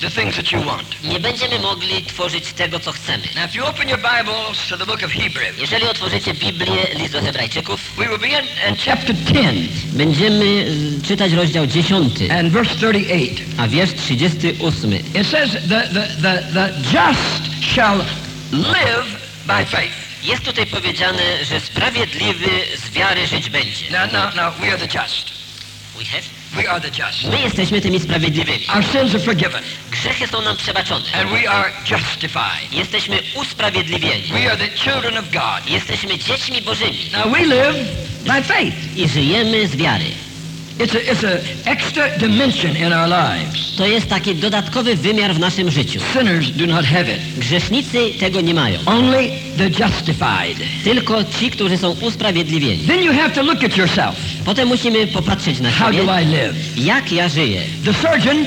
the things that you want. nie będziemy mogli tworzyć tego, co chcemy. Now, if you open your Bibles to the book of Hebrews, Jeżeli otworzycie Biblię, list do Hebrajczyków, we will begin in chapter 10 będziemy y, czytać rozdział 10, and verse 38. a wiersz 38. It says the, the, the, the just shall live by faith. Jest tutaj powiedziane, że sprawiedliwy z wiary żyć będzie. Now, now, now, we are the just. We have? We are the just. My jesteśmy tymi sprawiedliwymi. Our sins are forgiven, Grzechy są nam przebaczone. and we are justified. Jesteśmy usprawiedliwieni. We are the children of God. Jesteśmy dziećmi Bożymi Now, we live by faith. i żyjemy z wiary. It's a, it's a extra dimension in our lives. To jest taki dodatkowy wymiar w naszym życiu. Sinners do not have it. Grzesznicy tego nie mają. Only the justified. Tylko ci, którzy są usprawiedliwieni. Then you have to look at yourself. Potem musimy popatrzeć na How siebie, do I live? jak ja żyję. The surgeon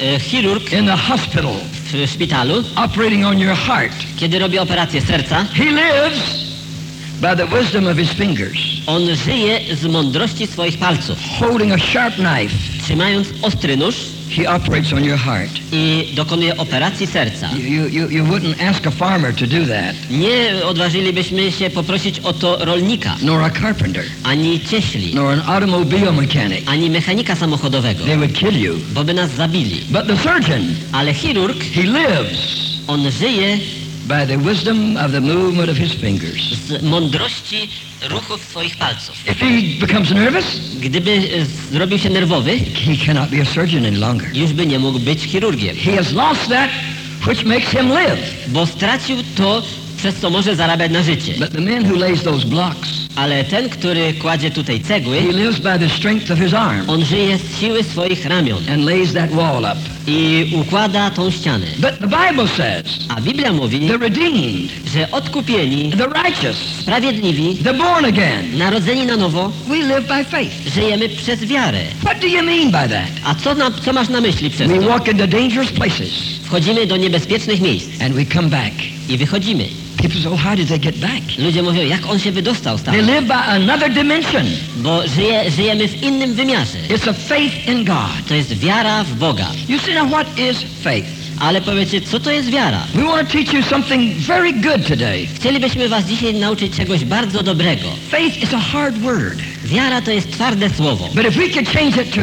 E, Chirurg in the hospital w szpitalu, operating on your heart, kiedy robi operację serca, he lives by the wisdom of his fingers, on żyje z mądrości swoich palców. holding a sharp knife. Trzymając ostry nóż He operates on your heart. i dokonuje operacji serca. You, you, you, wouldn't ask a farmer to do that, Nie odważylibyśmy się poprosić o to rolnika, nor a carpenter, ani cieśli, nor an automobile mechanic. ani mechanika samochodowego, They would kill you. bo by nas zabili. But the surgeon, Ale chirurg, he lives on żyje by the wisdom of the movement of his fingers. z mądrości ruchów swoich palców. If he becomes nervous, Gdyby e, zrobił się nerwowy, he cannot be a surgeon any longer. już by nie mógł być chirurgiem, He has lost that which makes him live. bo stracił to, przez co może zarabiać na życie. But the man who lays those blocks, Ale ten, który kładzie tutaj cegły, he lives by the strength of his arm on żyje z siły swoich ramion and lays that wall up. i układa tą ścianę. But the Bible says A Biblia mówi, the redeemed, że odkupieni, the righteous, sprawiedliwi, the born again, narodzeni na nowo, we live by faith. żyjemy przez wiarę. What do you mean by that? A co, na, co masz na myśli przez We to? walk into dangerous places Wchodzimy do niebezpiecznych miejsc and we come back. i wychodzimy. People say, oh, how did they get back? Ludzie mówią, jak on się wydostał They stąd? live by another dimension. Bo żyje, żyjemy w innym wymiarze. It's a faith in God. To jest wiara w Boga. You see now what is faith? Ale powiecie, co to jest wiara? We want to teach you something very good today. Chcielibyśmy was dzisiaj nauczyć czegoś bardzo dobrego. Faith is a hard word. Wiara to jest twarde słowo. But if we could change it to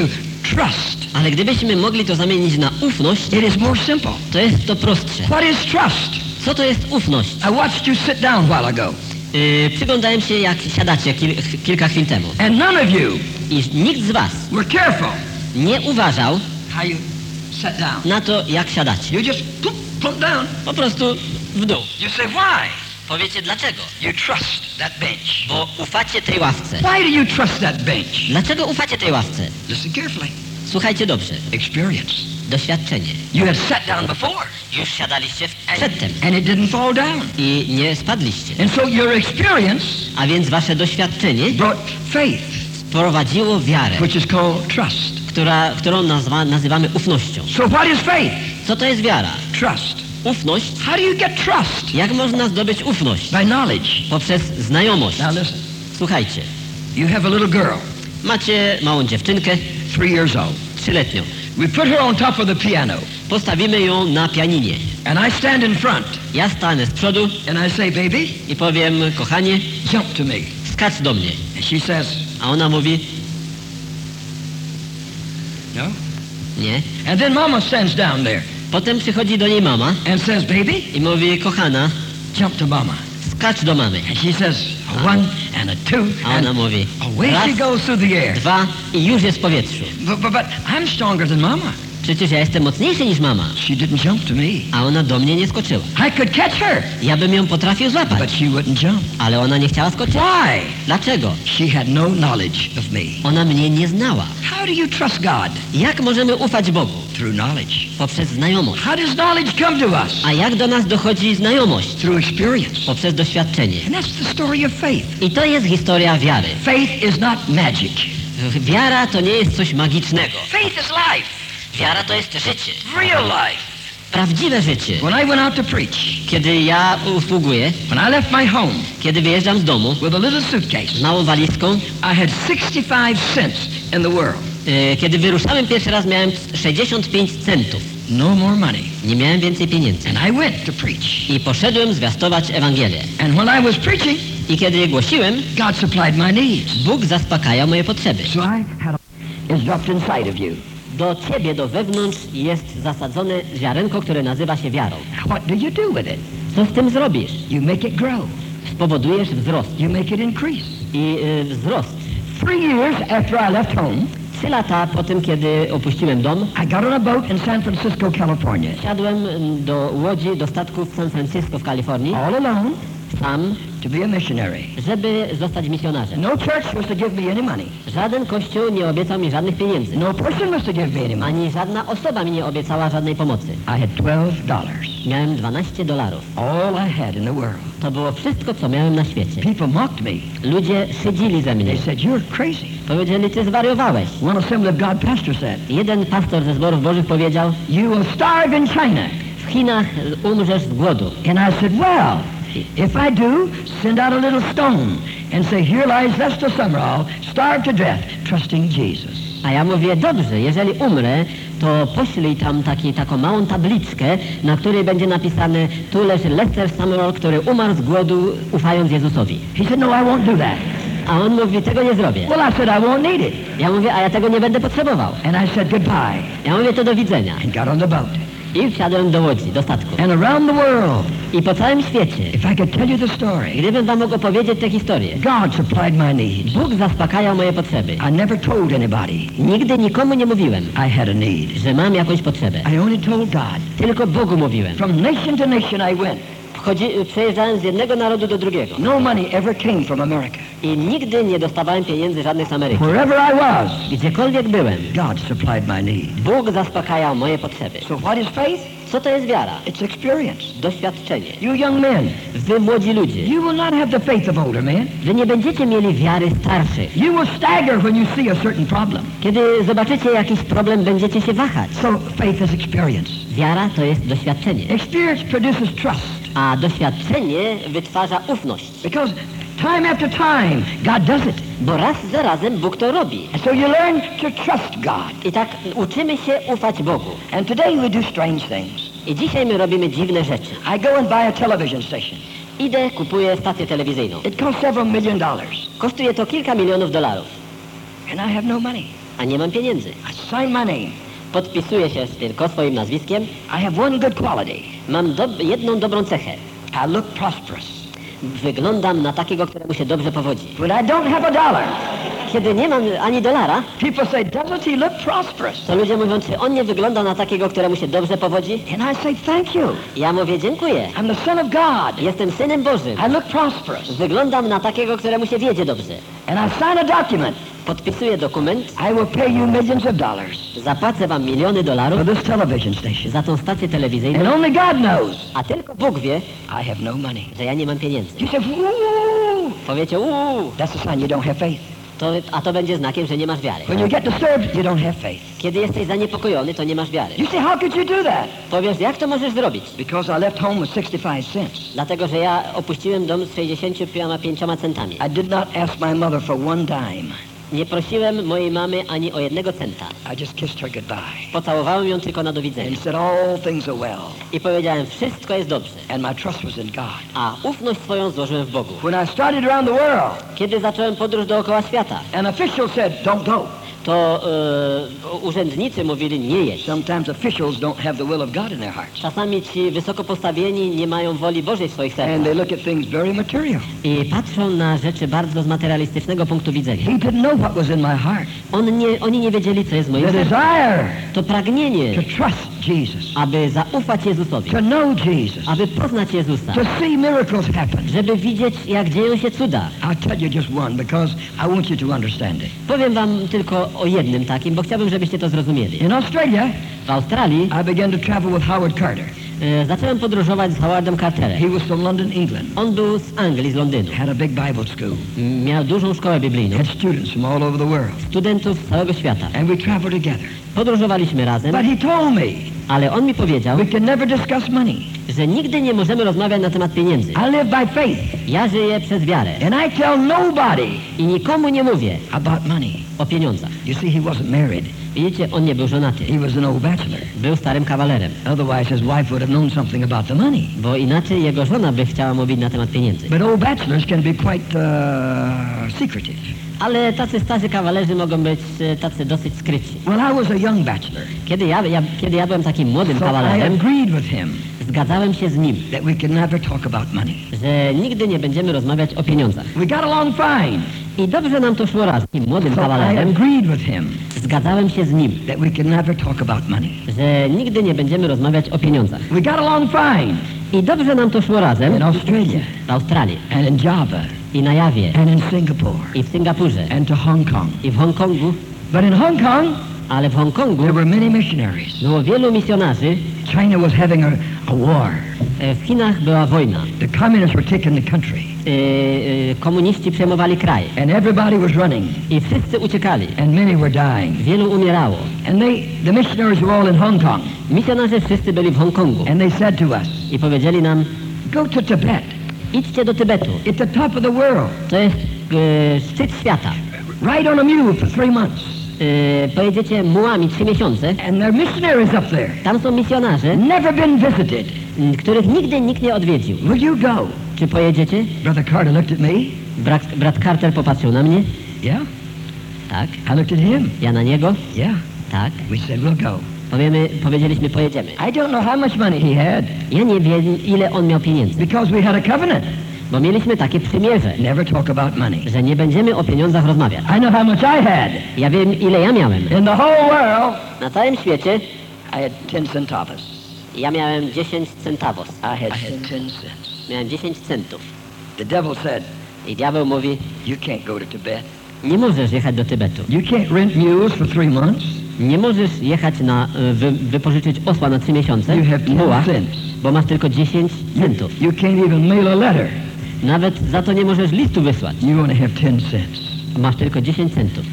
trust, Ale gdybyśmy mogli to zamienić na ufność, it is more simple. to jest to prostsze. What is trust? Co to jest ufność? I watched you sit down a while ago, Yy, przyglądałem się, jak siadacie kil, kilka chwil temu. and none of you I nikt z was were careful nie uważał how you sat down. na to, jak siadacie. You just plump, plump down. Po prostu w dół. You say, why? Powiecie dlaczego? You trust that bench. Bo ufacie tej ławce. Why do you trust that bench? Dlaczego ufacie tej ławce? Listen carefully. Słuchajcie dobrze. Experience. Doświadczenie. You have sat down before, Już siadaliście przedtem and it didn't fall down. i nie spadliście. And so your experience A więc wasze doświadczenie brought faith, wprowadziło wiarę, which is called trust. która, którą nazwa, nazywamy ufnością. So what is faith? Co to jest wiara? Trust. Ufność. How do you get trust? Jak można zdobyć ufność? By knowledge. Poprzez znajomość. Now listen. Słuchajcie, You have a little girl, macie małą dziewczynkę, three years old. trzyletnią. We put her on top of the piano, Postawimy ją na pianinie. and I stand in front, Ja stanę z przodu and I say, baby, i powiem, kochanie, jump to me. skacz do mnie. And she says, A ona mówi, no. nie. And then mama stands down there Potem przychodzi do niej mama and says, baby, i mówi, kochana, jump to mama. skacz do mamy. And she says, a one and a two, A and ona mówi, away she goes through the air. dwa i już jest w powietrzu. But, but, but I'm stronger than mama. Przecież ja jestem mocniejszy niż mama. She didn't jump to me. A ona do mnie nie skoczyła. I could catch her, Ja bym ją potrafił but złapać, she wouldn't jump. ale ona nie chciała skoczyć. Why? Dlaczego? She had no knowledge of me. Ona mnie nie znała. How do you trust God? Jak możemy ufać Bogu? Through knowledge. Poprzez znajomość. How does knowledge come to us? A jak do nas dochodzi znajomość? Through experience. Poprzez doświadczenie. And that's the story of faith. I to jest historia wiary. Faith is not magic. Wiara to nie jest coś magicznego. Faith is life. Wiara to jest życie. Real life. Prawdziwe życie. When I went out to preach, Kiedy ja usługuję, when I left my home kiedy wyjeżdżam z domu with a little suitcase, małą walizką, I had 65 cents in the world. e, kiedy wyruszałem pierwszy raz miałem 65 centów. No more money. Nie miałem więcej pieniędzy. And I went to preach. I poszedłem zwiastować Ewangelię. And when I was preaching, I kiedy głosiłem, God supplied my needs. Bóg zaspokajał moje potrzeby. So I had a... is dropped inside of you. Do ciebie, do wewnątrz jest zasadzone ziarenko, które nazywa się wiarą. What do you do with it? Co z tym zrobisz? You make it grow. Spowodujesz wzrost. You make it increase. I y, wzrost. Three years after I left home, Trzy lata po tym, kiedy opuściłem dom, I got on a boat in San Francisco, California. wsiadłem mm, do łodzi, do statku w San Francisco w Kalifornii, All alone sam, to be a missionary. żeby zostać misjonarzem. No church was to give me any money. Żaden kościół nie obiecał mi żadnych pieniędzy. No person was to give me any money. Ani żadna osoba mi nie obiecała żadnej pomocy. I had twelve dollars. Miałem 12 dolarów. All I had in the world. To było wszystko, co miałem na świecie. People mocked me. Ludzie szydzili ze mnie. They said, you're crazy. Powiedzieli, ty zwariowałeś. One Assembly of God pastor said, Jeden pastor ze zborów bożych powiedział, you will starve in China. w Chinach umrzesz z głodu. And I said, well, if I do, send out a little stone and say, here lies Lester Summerall, starved to death, trusting Jesus. A ja mówię, dobrze, jeżeli umrę, to poślij tam taki, taką małą tabliczkę, na której będzie napisane, tu leży Lester Summerall, który umarł z głodu, ufając Jezusowi. He said, no, I won't do that. A on mówi, tego nie zrobię. Well, I said, I won't need it. Ja mówię, a ja tego nie będę potrzebował. And I said, goodbye, Ja mówię, to do widzenia. and got on the boat. I wsiadłem do łodzi, do statku. And around the world, I po całym świecie, if I could tell you the story, gdybym wam mógł opowiedzieć tę historię, God supplied my needs. Bóg zaspokajał moje potrzeby. I never told anybody Nigdy nikomu nie mówiłem, I had a need. że mam jakąś potrzebę. I only told God. Tylko Bogu mówiłem. From nation to nation I went. Wchodzi, przejeżdżałem z jednego narodu do drugiego. No money ever came from America. I nigdy nie dostawałem pieniędzy żadnych z Ameryki. Wherever I was, Gdziekolwiek byłem, God supplied my need. Bóg zaspokajał moje potrzeby. So what is faith? Co to jest wiara? It's experience. Doświadczenie. You young men, Wy młodzi ludzie, you will not have the faith of older men. wy nie będziecie mieli wiary starszych. You will stagger when you see a certain problem. Kiedy zobaczycie jakiś problem, będziecie się wahać. So faith is experience. Wiara to jest doświadczenie. Experience produces trust. A doświadczenie wytwarza ufność. Because time after time, God does it. Bo raz za razem Bóg to robi. And so you learn to trust God. I tak uczymy się ufać Bogu. And today we do strange things. I dzisiaj my robimy dziwne rzeczy. I go and buy a television station. Idę, kupuję stację telewizyjną. It costs several million dollars. Kosztuje to kilka milionów dolarów, And I have no money. a nie mam pieniędzy. I sign my name. Podpisuję się tylko swoim nazwiskiem. I have one good quality. Mam dob- jedną dobrą cechę. I look prosperous. Wyglądam na takiego, któremu się dobrze powodzi. When I don't have a dollar, Kiedy nie mam ani dolara, people say, doesn't he look prosperous? to ludzie mówią, czy on nie wygląda na takiego, któremu się dobrze powodzi? And I say, thank you. Ja mówię, dziękuję. I'm the son of God. Jestem synem Bożym. I look prosperous. Wyglądam na takiego, któremu się wiedzie dobrze. And I sign a document. Podpisuję dokument, I will pay you millions of dollars zapłacę wam miliony dolarów for this television station. za tą stację And telewizyjną, only God knows a tylko Bóg wie, I have no money. że ja nie mam pieniędzy. You say, woo! Powiecie, uuu, That's a sign you don't have faith. to, a to będzie znakiem, że nie masz wiary. When you get disturbed, you don't have faith. Kiedy jesteś zaniepokojony, to nie masz wiary. You say, how could you do that? Powiesz, jak to możesz zrobić? Because I left home with 65 cents. Dlatego, że ja opuściłem dom z 65 centami. I did not ask my mother for one dime. Nie prosiłem mojej mamy ani o jednego centa. I just kissed her goodbye Pocałowałem ją tylko na do widzenia. and said, all things are well. I powiedziałem, wszystko jest dobrze. And my trust was in God. A ufność swoją złożyłem w Bogu. When I started around the world, Kiedy zacząłem podróż dookoła świata, an official said, don't go. To e, urzędnicy mówili, nie jedź. Sometimes officials don't have the will of God in their hearts. Czasami ci wysoko postawieni nie mają woli Bożej w swoich And sercach. they look at things very material. I patrzą na rzeczy bardzo z materialistycznego punktu widzenia. He didn't know what was in my heart. On nie, oni nie wiedzieli, co jest w moim The sercu. desire To pragnienie, to trust Jesus, aby zaufać Jezusowi, to know Jesus, aby poznać Jezusa, to see miracles happen. żeby widzieć, jak dzieją się cuda. I'll tell you just one because I want you to understand it. Powiem wam tylko o jednym takim, bo chciałbym, żebyście to zrozumieli. In Australia, W Australii I began to travel with Howard Carter. E, zacząłem podróżować z Howardem Carterem. He was from London, England. On był z Anglii, z Londynu. Had a big Bible school. Miał dużą szkołę biblijną, Had students from all over the world. studentów z całego świata. And we traveled together. Podróżowaliśmy razem, But he told me ale on mi powiedział, we can never discuss money. że nigdy nie możemy rozmawiać na temat pieniędzy. I live by faith. Ja żyję przez wiarę And I tell nobody i nikomu nie mówię about money. o pieniądzach. You see, he wasn't married. Widzicie, on nie był żonaty. He was an old bachelor. Był starym kawalerem. Otherwise, his wife would have known something about the money. Bo inaczej jego żona by chciała mówić na temat pieniędzy. But old bachelors can be quite uh, secretive. Ale tacy starzy kawalerzy mogą być e, tacy dosyć skryci. Well, I was a young bachelor, Kiedy ja, ja, kiedy ja byłem takim młodym so I kawalerem, agreed with him zgadzałem się z nim, that we could never talk about money. że nigdy nie będziemy rozmawiać o pieniądzach. We got along fine, I dobrze nam to szło raz. Takim młodym so I kawalerem. agreed with him zgadzałem się z nim, that we could never talk about money. że nigdy nie będziemy rozmawiać o pieniądzach. We got along fine. I dobrze nam to szło razem. In Australia. W Australii. And in Java. I na Jawie. And in Singapore. I w Singapurze. And to Hong Kong. i w Hongkongu, But in Hong Kong, ale w Hongkongu there were many missionaries. było wielu misjonarzy, China was having a, a war. e, w Chinach była wojna, The communists were taking the country, E, e, komuniści przejmowali kraj and everybody was running, i wszyscy uciekali, and many were dying. wielu umierało. And they, the missionaries were all in Hong Kong, Misjonarze wszyscy byli w Hongkongu and they said to us, i powiedzieli nam, go to Tibet. idźcie do Tybetu, It's the top of the world. to jest e, szczyt świata. Ride on a mule for three months. E, pojedziecie mułami trzy miesiące, And there are missionaries up there, tam są misjonarze, never been visited. m, których nigdy nikt nie odwiedził. Will you go? Czy pojedziecie? Brother Carter looked at me. Brat, brat Carter popatrzył na mnie, Yeah. tak, I looked at him. ja na niego, Yeah. tak. We said, we'll go. Powiemy, powiedzieliśmy, pojedziemy. I don't know how much money he had Ja nie wiem, ile on miał pieniędzy, because we had a covenant. Bo mieliśmy takie przymierze, Never talk about money. że nie będziemy o pieniądzach rozmawiać. I know how much I had. Ja wiem, ile ja miałem. In the whole world, Na całym świecie I had 10 centavos. ja miałem 10 centavos. I had, I had 10 cents. Miałem 10 centów. The devil said, I diabeł mówi, you can't go to Tibet. nie możesz jechać do Tybetu. You can't rent mules for three months. Nie możesz jechać na, e, wy, wypożyczyć osła na 3 miesiące, You have 10 muła, cents. bo masz tylko 10 You, centów. you can't even mail a letter. Nawet za to nie możesz listu wysłać. You only have 10 cents. Masz tylko 10 centów.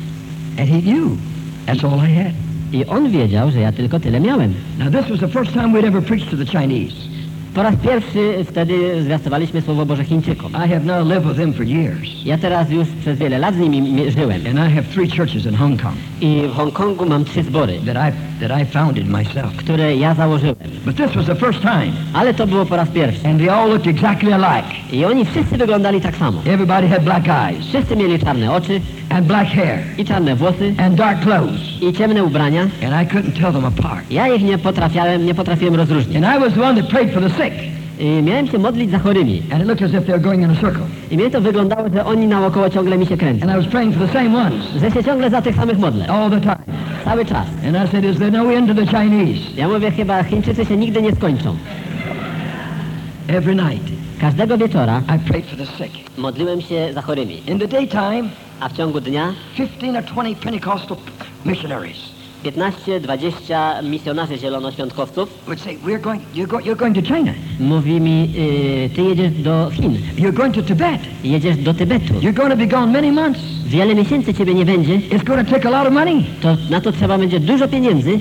And he knew. That's all I had. I on wiedział, że ja tylko tyle miałem. Now, this was the first time we'd ever preached to the Chinese. Po raz pierwszy wtedy zwiastowaliśmy Słowo Boże Chińczykom. I have now lived with them for years. Ja teraz już przez wiele lat z nimi mi- żyłem. And I have three churches in Hong Kong I w Hongkongu mam trzy zbory, that I, that I founded myself. które ja założyłem. But this was the first time. Ale to było po raz pierwszy. And they all looked exactly alike. I oni wszyscy wyglądali tak samo. Everybody had black eyes Wszyscy mieli czarne oczy and black hair i czarne włosy and dark clothes. i ciemne ubrania. And I couldn't tell them apart. Ja ich nie potrafiałem, nie potrafiłem rozróżnić. And I was the one that prayed for the sick. I miałem się modlić za chorymi. And it looked as if they were going in a circle. I mnie to wyglądało, że oni naokoło ciągle mi się kręcą. And I was praying for the same ones Że się ciągle za tych samych modlę. all the time. Cały czas. And I said, is there no end to the Chinese? Ja mówię, chyba Chińczycy się nigdy nie skończą. Every night, Każdego wieczora I prayed for the sick. modliłem się za chorymi. In the daytime, A w ciągu dnia 15 or 20 Pentecostal missionaries 15-20 misjonarzy zielonoświątkowców would say, we're going, you're, go, you're going to China. mówi mi, y, ty jedziesz do Chin, You're going to Tibet. jedziesz do Tybetu. You're going to be gone many months. Wiele miesięcy ciebie nie będzie, It's going to take a lot of money. to na to trzeba będzie dużo pieniędzy,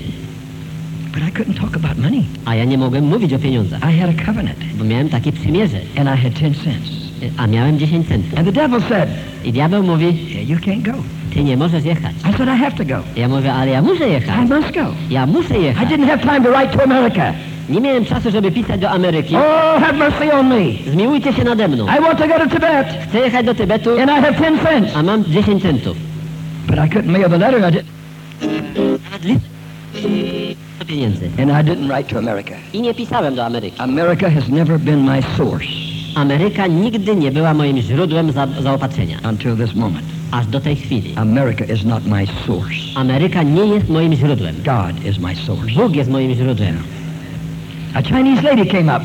But I couldn't talk about money. a ja nie mogłem mówić o pieniądzach, I had a covenant, bo miałem takie przymierze, and I had 10 cents. A miałem 10 centów. And the devil said, I diabeł mówi, you can't go. ty nie możesz jechać. I said, I have to go. Ja mówię, ale ja muszę I jechać, must go. ja muszę I jechać. didn't have time to write to America. Nie miałem czasu, żeby pisać do Ameryki. Oh, have mercy on me. Zmiłujcie się nade mną. I want to go to Tibet, Chcę jechać do Tybetu, and I have 10 cents. a mam 10 centów. But I couldn't mail the letter, I did, Nawet list do pieniędzy. and I didn't write to America. I nie pisałem do Ameryki. America has never been my source Ameryka nigdy nie była moim źródłem za, zaopatrzenia. until this moment. Aż do tej chwili. America is not my source. Ameryka nie jest moim źródłem. God is my source. Bóg jest moim źródłem. A Chinese lady came up,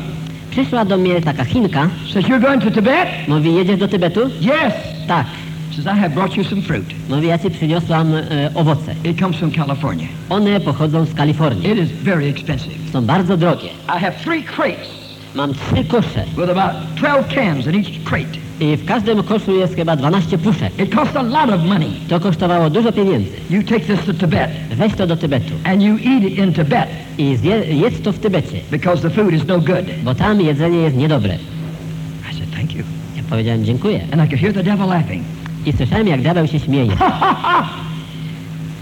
Przyszła do mnie taka Chinka, says, you're going to Tibet? mówi, jedziesz do Tybetu? Yes. Tak. Says, I have brought you some fruit. Mówi, ja ci przyniosłam e, owoce. It comes from California. One pochodzą z Kalifornii. It is very expensive. Są bardzo drogie. I have three crates Mam trzy kosze with about 12 cans in each crate. i w każdym koszu jest chyba 12 puszek. It costs a lot of money. To kosztowało dużo pieniędzy. You take this to Tibet Weź to do Tybetu and you eat it in Tibet i zje, jedz to w Tybecie, because the food is no good. bo tam jedzenie jest niedobre. I said, thank you. Ja powiedziałem dziękuję And I could hear the devil laughing. i słyszałem jak diabeł się śmieje.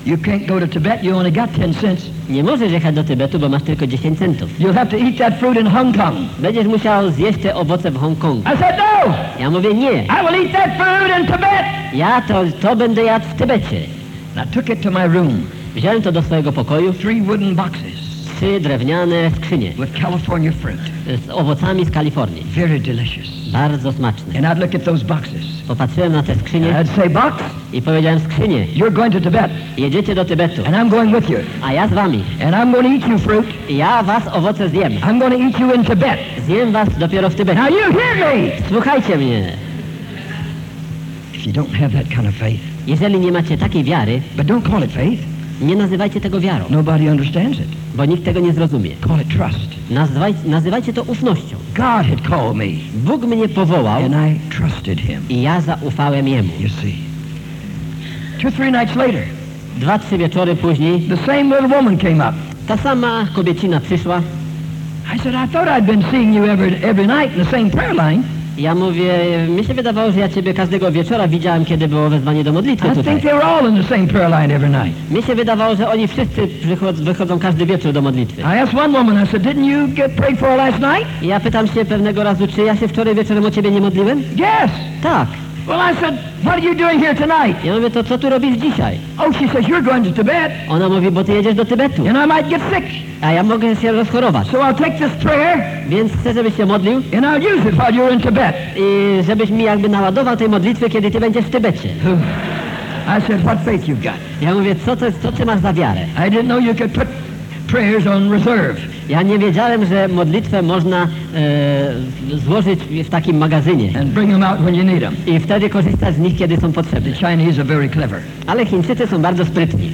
You can't go to Tibet, you only got 10 cents. Nie możesz jechać do Tybetu, bo masz tylko 10 centów. You'll have to eat that fruit in Hong Kong. Będziesz musiał zjeść te owoce w Hongkongu. I said, no! Ja mówię nie. I will eat that fruit in Tibet! Ja to, to będę jadł w Tybecie. And I took it to my room. Wziąłem to do swojego pokoju. Three wooden boxes Trzy drewniane skrzynie with California fruit. z owocami z Kalifornii. Very delicious. Bardzo smaczne. And I'd look at those boxes. Popatrzyłem na te And skrzynie I'd say, box, i powiedziałem skrzynie, you're going to Tibet. jedziecie do Tybetu, And I'm going with you. a ja z wami. And I'm going to eat you fruit. I ja was owoce zjem. I'm going to eat you in Tibet. Zjem was dopiero w Tybecie. Now you hear me! Słuchajcie mnie. If you don't have that kind of faith, Jeżeli nie macie takiej wiary, but don't call it faith. Nie nazywajcie tego wiarą, Nobody understands it. bo nikt tego nie zrozumie. Call it trust. Nazwaj, nazywajcie to ufnością. God had called me, Bóg mnie powołał and I trusted him. i ja zaufałem Jemu. You see. Two, three nights later, Dwa, trzy wieczory później the same little woman came up. ta sama kobiecina przyszła. I said, I thought I'd been seeing you every, every night in the same prayer line. Ja mówię, mi się wydawało, że ja Ciebie każdego wieczora widziałem, kiedy było wezwanie do modlitwy I tutaj. think they were all in the same prayer line every night. Mi się wydawało, że oni wszyscy przychod- wychodzą każdy wieczór do modlitwy. I asked one woman, I said, didn't you get prayed for last night? I ja pytam się pewnego razu, czy ja się wczoraj wieczorem o Ciebie nie modliłem? Yes. Tak. Well, I said, what are you doing here tonight? Ja mówię, to co tu robisz dzisiaj? Oh, she says, you're going to Tibet, Ona mówi, bo Ty jedziesz do Tybetu, and I might get sick. a ja mogę się rozchorować. So I'll take this prayer, Więc chcę, żebyś się modlił and I'll use it while you're in Tibet. i żebyś mi jakby naładował tej modlitwy, kiedy Ty będziesz w Tybecie. I said, what faith you've got? Ja mówię, co, to, co Ty masz za wiarę? I didn't know you could put prayers on reserve. Ja nie wiedziałem, że modlitwę można e, złożyć w takim magazynie and bring them out when you need them. i wtedy korzystać z nich, kiedy są The potrzebne. Chinese are very clever. Ale Chińczycy są bardzo sprytni.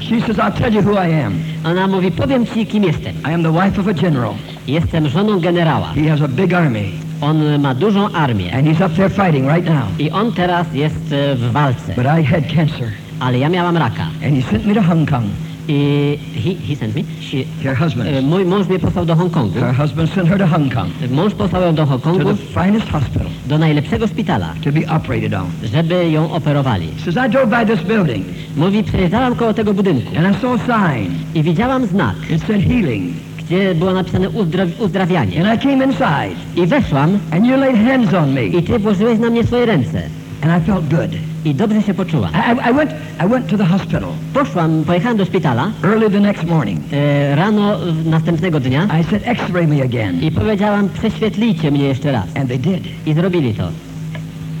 She says, I'll tell you who I am. Ona mówi, powiem Ci, kim jestem. I am the wife of a general. Jestem żoną generała. He has a big army, On ma dużą armię and he's up there fighting right now. i on teraz jest e, w walce. But I had cancer, Ale ja miałam raka and he sent me to Hong Kong. I he, he sent me. I, Her e, husband. mój mąż mnie posłał do Hongkongu. Her husband sent her to Hong Kong, Mąż posłał ją do to Hongkongu, the finest hospital, do najlepszego szpitala, to be operated on. żeby ją operowali. Says, I drove by this building, Mówi, przejeżdżałam koło tego budynku and I saw a sign. i widziałam znak, It said healing. gdzie było napisane uzdrow uzdrawianie. And I came inside, I weszłam and you laid hands on me, i ty włożyłeś na mnie swoje ręce. And I felt good. I dobrze się poczułam. I, I, went, I went to the hospital Poszłam, pojechałam do szpitala early the next morning. e, rano następnego dnia I said, x-ray me again. i powiedziałam, prześwietlijcie mnie jeszcze raz. And they did. I zrobili to.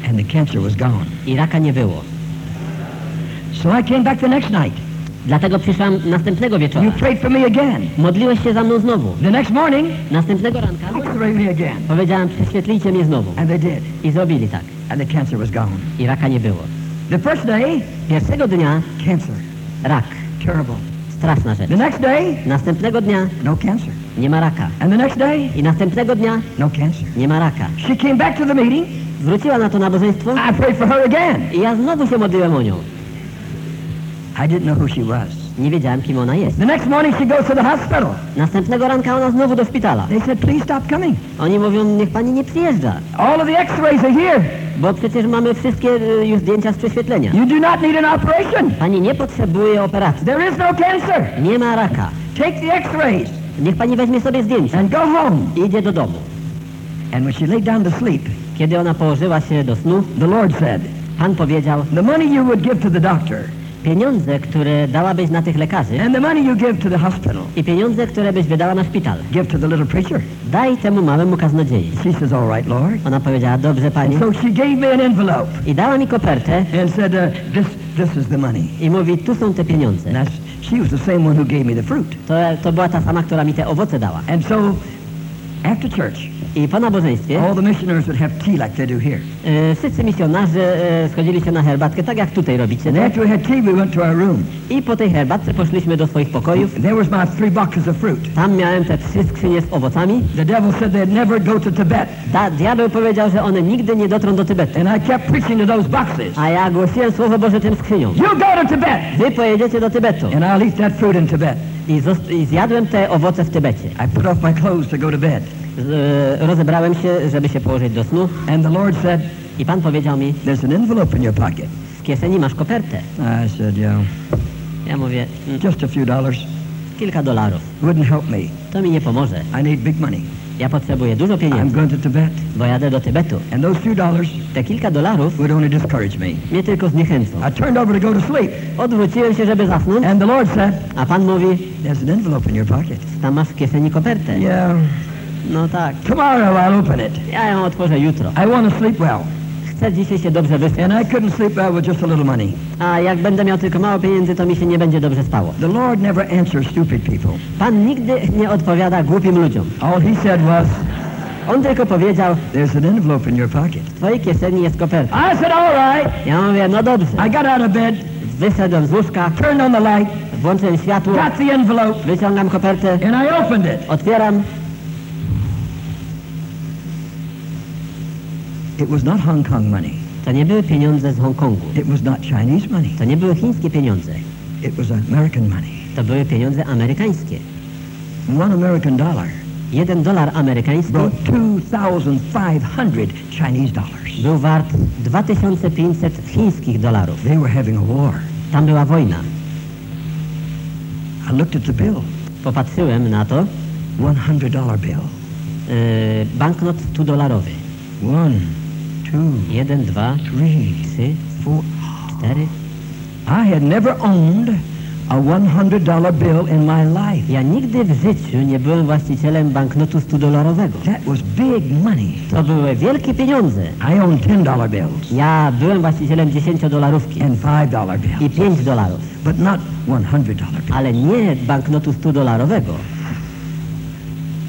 And the cancer was gone. I raka nie było. So I came back the next night. Dlatego przyszłam następnego You wieczora. prayed for me again. Modliłeś się za mną znowu. The next morning, Następnego ranka x-ray me again. powiedziałam, prześwietlijcie mnie znowu. And they did. I zrobili tak. And the cancer was gone. I raka nie było. The first day, Pierwszego dnia cancer. rak. Terrible. Straszna rzecz. The next day, Następnego dnia no cancer. nie ma raka. And the next day, I następnego dnia no cancer. nie ma raka. She came back to the meeting. Wróciła na to nabożeństwo I prayed for her again. i ja znowu się modliłem o nią. I didn't know who she was. Nie wiedziałem, kim ona jest. The next morning, she goes to the hospital. Następnego ranka ona znowu do szpitala. They said, please stop coming. Oni mówią, niech pani nie przyjeżdża, All of the x-rays are here. Bo przecież mamy wszystkie y, już zdjęcia z prześwietlenia. You do not need an operation. Pani nie potrzebuje operacji. There is no cancer. Nie ma raka. Take the x-rays Niech pani weźmie sobie zdjęcia. and go home. I idzie do domu. And when she laid down to sleep, Kiedy ona położyła się do snu, the Lord said, Pan powiedział, the money you would give to the doctor pieniądze, które dałabyś na tych lekarzy and the money you give to the hospital, i pieniądze, które byś wydała na szpital, give to the little preacher. daj temu małemu kaznodziei. She says, all right, Lord. Ona powiedziała, dobrze pani. So she gave me an envelope I dała mi kopertę and said, uh, this, this is the money. i mówi, tu są te pieniądze. And that's, she was the same one who gave me the fruit. To, to była ta sama, która mi te owoce dała. And so after church, I po nabożeństwie all the missioners would have tea like they do here. e, wszyscy misjonarze e, schodzili się na herbatkę, tak jak tutaj robicie. And Tak? after we had tea, we went to our room. I po tej herbatce poszliśmy do swoich pokojów. There was my three boxes of fruit. Tam miałem te trzy skrzynie z owocami. The devil said they'd never go to Tibet. Da, diabeł powiedział, że one nigdy nie dotrą do Tybetu. And I kept preaching to those boxes. A ja głosiłem Słowo Boże tym skrzyniom. You go to Tibet! Wy pojedziecie do Tybetu. And I'll eat that fruit in Tibet. I, zost- I zjadłem te owoce w Tybecie. I put off my clothes to go to bed. E, rozebrałem się, żeby się położyć do snu. And the Lord said, I Pan powiedział mi, there's an envelope in your pocket. w kieszeni masz kopertę. I said, yeah, Ja mówię, "Mm, just a few dollars. kilka dolarów. Wouldn't help me. To mi nie pomoże. I need big money. Ja potrzebuję dużo I'm pieniędzy, going to Tibet. bo jadę do Tybetu. And those few dollars Te kilka dolarów would only discourage me. mnie tylko zniechęcą. I turned over to go to sleep. Odwróciłem się, żeby zasnąć, And the Lord said, a Pan mówi, there's an envelope in your pocket. tam masz w kieszeni kopertę. Yeah, No tak, tomorrow I'll open it. ja ją otworzę jutro. I want to sleep well. Chcę dzisiaj się dobrze wyspać, And I couldn't sleep well with just a little money. a jak będę miał tylko mało pieniędzy, to mi się nie będzie dobrze spało. The Lord never answers stupid people. Pan nigdy nie odpowiada głupim ludziom. All he said was, On tylko powiedział, there's an envelope in your pocket. w twojej kieszeni jest koperta. I said, all right. Ja mówię, no dobrze. I got out of bed, Wyszedłem z łóżka, turned on the light, włączyłem światło, got the envelope, wyciągam kopertę, and I opened it. otwieram. It was not Hong Kong money. To nie były pieniądze z Hongkongu. It was not Chinese money. To nie były chińskie pieniądze. It was American money. To były pieniądze amerykańskie. One American dollar Jeden dolar amerykański brought 2,500 Chinese dollars. był wart 2500 chińskich dolarów. They were having a war. Tam była wojna. I looked at the bill, Popatrzyłem na to. $100 bill. Yy, banknot 100 dolarowy. One, two, Jeden, dwa, trzy, cztery. I had never owned a $100 bill in my life. Ja nigdy w życiu nie byłem właścicielem banknotu 100 dolarowego. That was big money. To były wielkie pieniądze. I owned $10 bills Ja byłem właścicielem 10 dolarówki and $5 bills, i 5 dolarów, but not $100 bills. ale nie banknotu 100 dolarowego.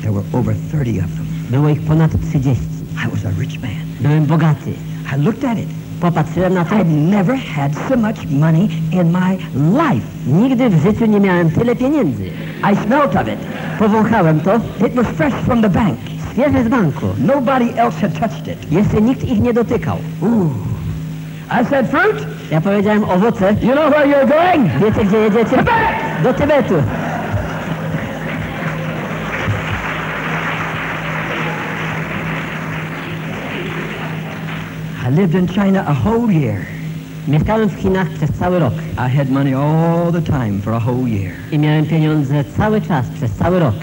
There were over 30 of them. Było ich ponad 30. I was a rich man. Byłem bogaty. I looked at it. Popatrzyłem na to. I'd never had so much money in my life. Nigdy w życiu nie miałem tyle pieniędzy. I smelt of it. Powąchałem to. It was fresh from the bank. Świeże z banku. Nobody else had touched it. Jeszcze nikt ich nie dotykał. Ooh. I said, fruit, Ja powiedziałem owoce. you know where you're going? Wiecie gdzie jedziecie? Do Tybetu. Lived in China a whole year. Mieszkałem w Chinach przez cały rok I had money all the time for a whole year. i miałem pieniądze cały czas, przez cały rok.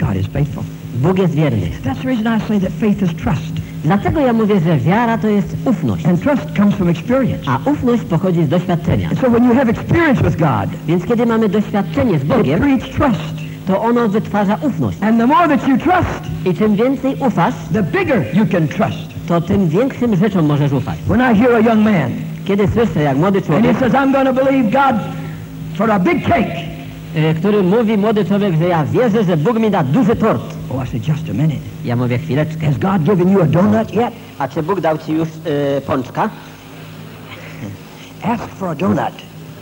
God is faithful. Bóg jest wierny. That's the reason I say that faith is trust. Dlatego ja mówię, że wiara to jest ufność, And trust comes from experience. a ufność pochodzi z doświadczenia. And so when you have experience with God, Więc kiedy mamy doświadczenie z it Bogiem, creates trust. to ono wytwarza ufność. And the more that you trust, I czym więcej ufasz, the bigger you can trust. To tym większym rzeczom możesz ufać. When I hear a young man Kiedy słyszę, jak młody and he człowiek, says, I'm going to believe God for a big cake. y, który mówi młody człowiek, że ja wierzę, że Bóg mi da duży tort. Oh, I said, just a minute. Ja mówię chwileczkę. Has God given you a donut yet? A czy Bóg dał ci już y, pączka? Ask for a donut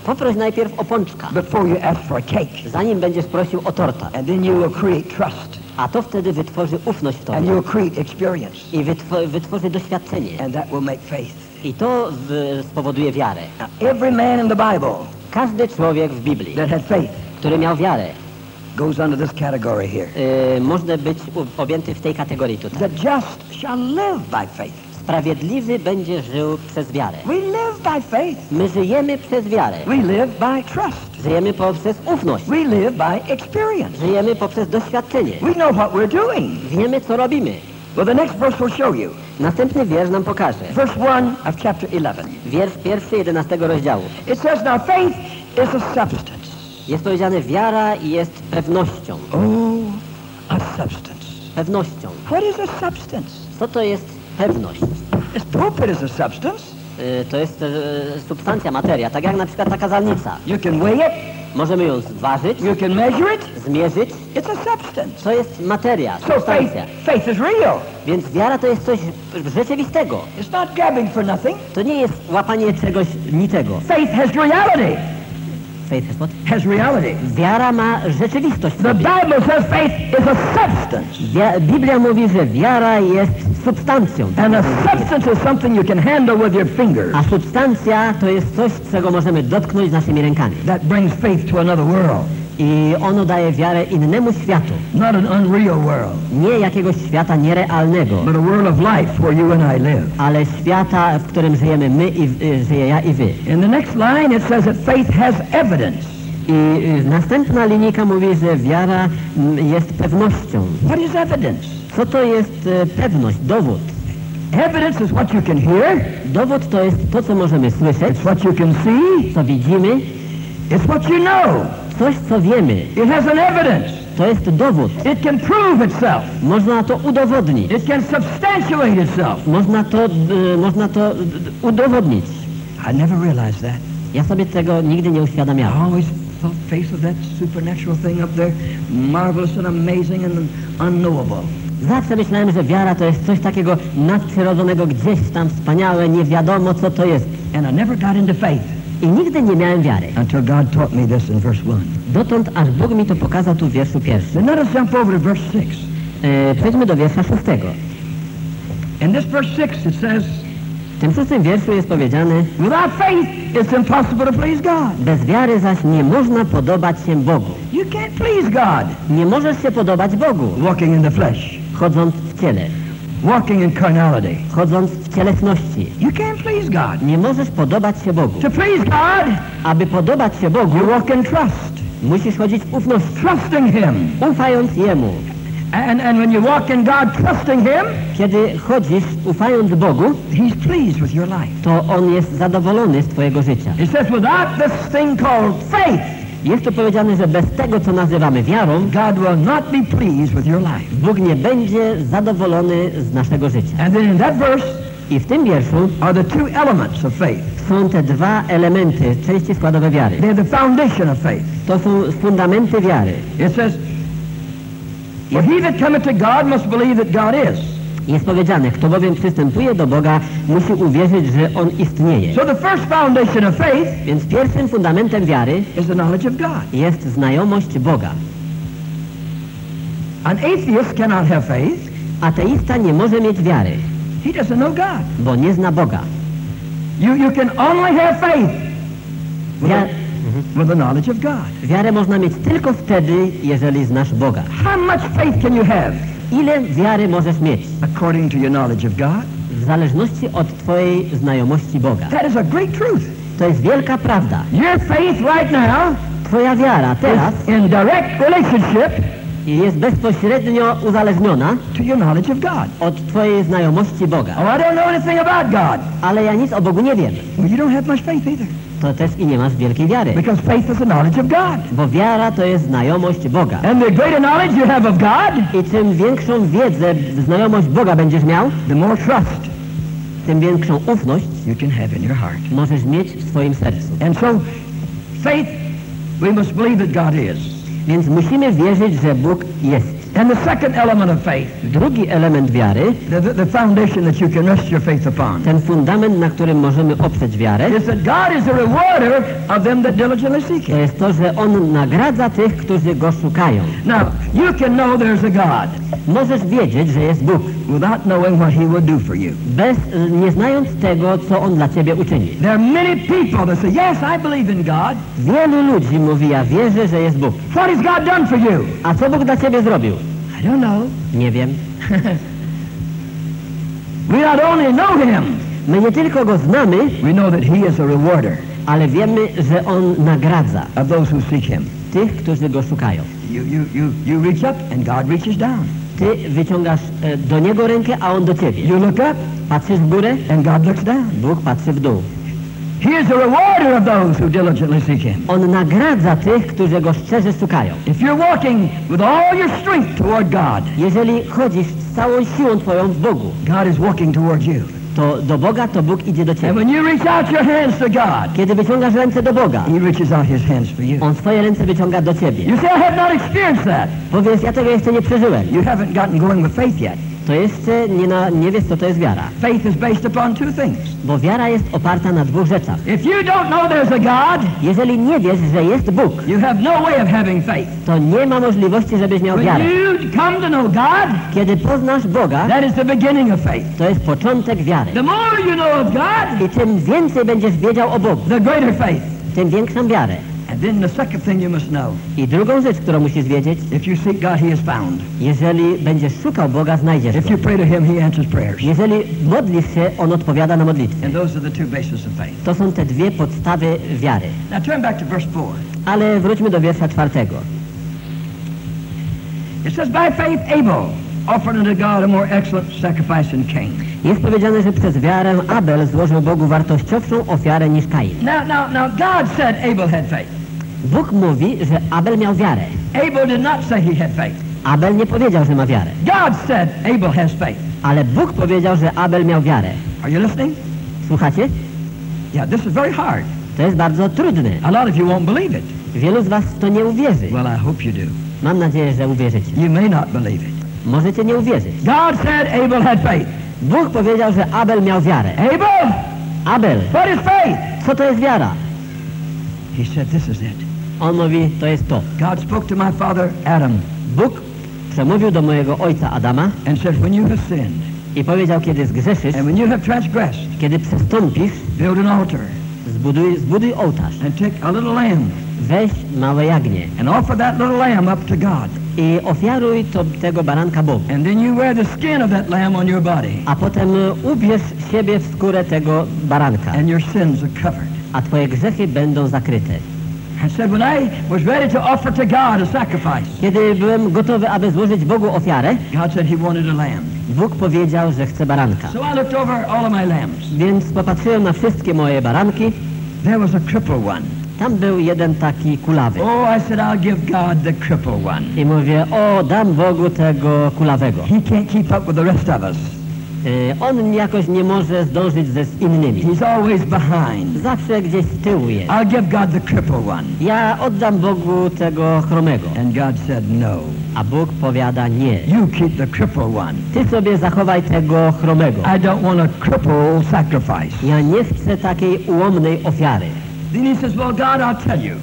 Poproś najpierw o pączka, before you ask for a cake. zanim będziesz prosił o torta. And then you will create trust. A to wtedy wytworzy ufność w tobie create experience. i wytwo- wytworzy doświadczenie. And that will make faith. I to w, spowoduje wiarę. Now, every man in the Bible Każdy człowiek w Biblii, that had faith który miał wiarę, goes under this category here. y, może być objęty w tej kategorii tutaj. The just shall live by faith. Sprawiedliwy będzie żył przez wiarę. We live by faith. My żyjemy przez wiarę. We live by trust. Żyjemy poprzez ufność. We live by experience. Żyjemy poprzez doświadczenie. We know what we're doing. Wiemy, co robimy. Well, the next verse will show you. Następny wiersz nam pokaże. Verse 1 of chapter 11. Wiersz pierwszy, jedenastego rozdziału. It says, Now faith is a substance. Jest powiedziane, wiara jest pewnością. Oh, a substance. Pewnością. What is a substance? Co to jest pewność? Is a substance. Y, To jest e, substancja, materia, tak jak na przykład ta kazalnica. You can weigh it. Możemy ją zważyć, You can measure it. zmierzyć. It's a substance. To jest materia, So faith, substancja. faith is real. Więc wiara to jest coś rzeczywistego. It's not grabbing for nothing. To nie jest łapanie czegoś niczego. Faith has reality. Wiara ma rzeczywistość The. Bible says faith is a substance. Biblia mówi, że wiara jest substancją. And a substance is something you can handle with your fingers. A substancja to jest coś, czego możemy dotknąć naszymi rękami. That brings faith to another world. I ono daje wiarę innemu światu. not an unreal world, Nie jakiegoś świata nierealnego, but a world of life where you and I live. ale świata, w którym żyjemy my i y, żyję ja i wy. In the next line, it says that faith has evidence. I y, następna linijka mówi, że wiara mm, jest pewnością. What is evidence? Co to jest y, pewność, dowód? Evidence is what you can hear, Dowód to jest to, co możemy słyszeć, it's what you can see, co widzimy, it's what you know. Coś, co wiemy. It has an evidence. To jest dowód. It can prove itself. Można to udowodnić. It can substantiate itself. Można to, y, można to y, udowodnić. I never realized that. Ja sobie tego nigdy nie I uświadamiałem. always thought face of that supernatural thing up there, marvelous and amazing and unknowable. Zawsze myślałem, że wiara to jest coś takiego nadprzyrodzonego, gdzieś tam wspaniałe, nie wiadomo co to jest. And I never got into faith I nigdy nie miałem wiary. until God taught me this in verse 1. Dotąd, aż Bóg mi to pokazał tu w wierszu pierwszym. Then let us jump over to verse 6. E, przejdźmy do wiersza szóstego. In this verse 6 it says, W tym szóstym wierszu jest powiedziane Without faith it's impossible to please God. Bez wiary zaś nie można podobać się Bogu. You can't please God Nie możesz się podobać Bogu, walking in the flesh, chodząc w ciele, walking in carnality. chodząc cielesności. You can't please God. Nie możesz podobać się Bogu. To please God, Aby podobać się Bogu, you walk in trust, musisz chodzić w ufności, trusting Him. ufając Jemu. And, and when you walk in God trusting Him, Kiedy chodzisz ufając Bogu, He's pleased with your life. to On jest zadowolony z Twojego życia. He says, without this thing called faith, Jest tu powiedziane, że bez tego, co nazywamy wiarą, God will not be pleased with your life. Bóg nie będzie zadowolony z naszego życia. And then in that verse I w tym wierszu are the two elements of faith. są te dwa elementy, części składowe wiary. They're the foundation of faith. To są fundamenty wiary. It says, For he that cometh to God must believe that God is. Jest powiedziane, kto bowiem przystępuje do Boga, musi uwierzyć, że On istnieje. So the first foundation of faith Więc pierwszym fundamentem wiary is the knowledge of God. jest znajomość Boga. An atheist cannot have faith. Ateista nie może mieć wiary, He doesn't know God. bo nie zna Boga. You, you can only have faith with, Wia- the, with the knowledge of God. wiarę można mieć tylko wtedy, jeżeli znasz Boga. How much faith can you have Ile wiary możesz mieć? according to your knowledge of God? W zależności od Twojej znajomości Boga. That is a great truth. To jest wielka prawda. Your faith right now Twoja wiara teraz in direct relationship jest bezpośrednio uzależniona to your knowledge of God. od Twojej znajomości Boga. Oh, I don't know anything about God. Ale ja nic o Bogu nie wiem. Well, you don't have much faith either. To też i nie masz wielkiej wiary. Because faith is the knowledge of God. Bo wiara to jest znajomość Boga. And the greater knowledge you have of God, I czym większą wiedzę, znajomość Boga będziesz miał, the more trust tym większą ufność you can have in your heart. możesz mieć w swoim sercu. And so, faith, we must believe that God is. Więc musimy wierzyć, że Bóg jest. And the second element of faith, Drugi element wiary, the, the, the foundation that you can rest your faith upon, ten fundament, na którym możemy oprzeć wiarę, is that God is a rewarder of them that diligently seek to Him. jest to, że On nagradza tych, którzy Go szukają. Now, you can know there's a God Możesz wiedzieć, że jest Bóg, without knowing what He will do for you. bez, nie znając tego, co On dla Ciebie uczyni. There are many people that say, yes, I believe in God. Wielu ludzi mówi, ja wierzę, że jest Bóg. What has God done for you? A co Bóg dla Ciebie zrobił? I don't know. Nie wiem. We not only know Him, My nie tylko Go znamy, we know that He is a rewarder ale wiemy, że On nagradza of those who seek Him. tych, którzy Go szukają. You, you, you, you reach up and God reaches down. Ty wyciągasz e, do Niego rękę, a On do Ciebie. You look up Patrzysz w górę, and God looks down. Bóg patrzy w dół. He is a rewarder of those who diligently seek Him. On nagradza tych, którzy Go szczerze szukają. If you're walking with all your strength toward God, Jeżeli chodzisz z całą siłą Twoją w Bogu, God is walking toward you. to do Boga, to Bóg idzie do And Ciebie. when you reach out your hands to God, Kiedy wyciągasz ręce do Boga, He reaches out His hands for you. On swoje ręce wyciąga do Ciebie. You say, I have not experienced that. Powiesz, ja tego jeszcze nie przeżyłem. You haven't gotten going with faith yet. To jeszcze nie, na, nie wiesz, co to jest wiara. Faith is based upon two things. Bo wiara jest oparta na dwóch rzeczach. If you don't know there's a God, Jeżeli nie wiesz, że jest Bóg, you have no way of having faith. to nie ma możliwości, żebyś miał When wiarę. you come to know God, Kiedy poznasz Boga, that is the beginning of faith. to jest początek wiary. The more you know of God, I czym więcej będziesz wiedział o Bogu, the greater faith. tym większą wiarę. Then the second thing you must know, I drugą rzecz, którą musisz wiedzieć, if you seek God, He is found. jeżeli będziesz szukał Boga, znajdziesz If Go. you pray to Him, He answers prayers. Jeżeli modlisz się, On odpowiada na modlitwę. And those are the two bases of faith. To są te dwie podstawy wiary. Now turn back to verse 4. Ale wróćmy do wiersza czwartego. It says, By faith Abel offered unto God a more excellent sacrifice than Cain. Jest powiedziane, że przez wiarę Abel złożył Bogu wartościowszą ofiarę niż Kain. Now, now, now, God said Abel had faith. Bóg mówi, że Abel miał wiarę. Abel did not say he had faith. Abel nie powiedział, że ma wiarę. God said Abel has faith. Ale Bóg powiedział, że Abel miał wiarę. Are you listening? Słuchacie? Yeah, this is very hard. To jest bardzo trudne. A lot of you won't believe it. Wielu z was w to nie uwierzy. Well, I hope you do. Mam nadzieję, że uwierzycie. You may not believe it. Możecie nie uwierzyć. God said Abel had faith. Bóg powiedział, że Abel miał wiarę. Abel, Abel, what is faith? co to jest wiara? He said, this is it. On mówi, to jest to. God spoke to my father Adam Bóg przemówił do mojego ojca Adama and said, when you have sinned i powiedział, kiedy zgrzeszysz, and when you have transgressed, kiedy przestąpisz, build an altar zbuduj, zbuduj ołtarz. and take a little lamb Weź małe jagnię and offer that little lamb up to God. i ofiaruj to, tego baranka Bogu. And then you wear the skin of that lamb on your body A potem y, ubierz siebie w skórę tego baranka, and your sins are covered. a twoje grzechy będą zakryte. I said, when I was ready to offer to God a sacrifice, Kiedy byłem gotowy, aby złożyć Bogu ofiarę, God said he wanted a lamb. Bóg powiedział, że chce baranka. So I looked over all of my lambs. Więc popatrzyłem na wszystkie moje baranki. There was a crippled one. Tam był jeden taki kulawy. Oh, I said, I'll give God the crippled one. I mówię, o, dam Bogu tego kulawego. He can't keep up with the rest of us. Y, On jakoś nie może zdążyć ze z innymi. He's always behind. Zawsze gdzieś z tyłu jest. I'll give God the crippled one. Ja oddam Bogu tego chromego. And God said, no. A Bóg powiada nie. You keep the crippled one. Ty sobie zachowaj tego chromego. I don't want a crippled sacrifice. Ja nie chcę takiej ułomnej ofiary. Then he says, well, God, I'll tell you.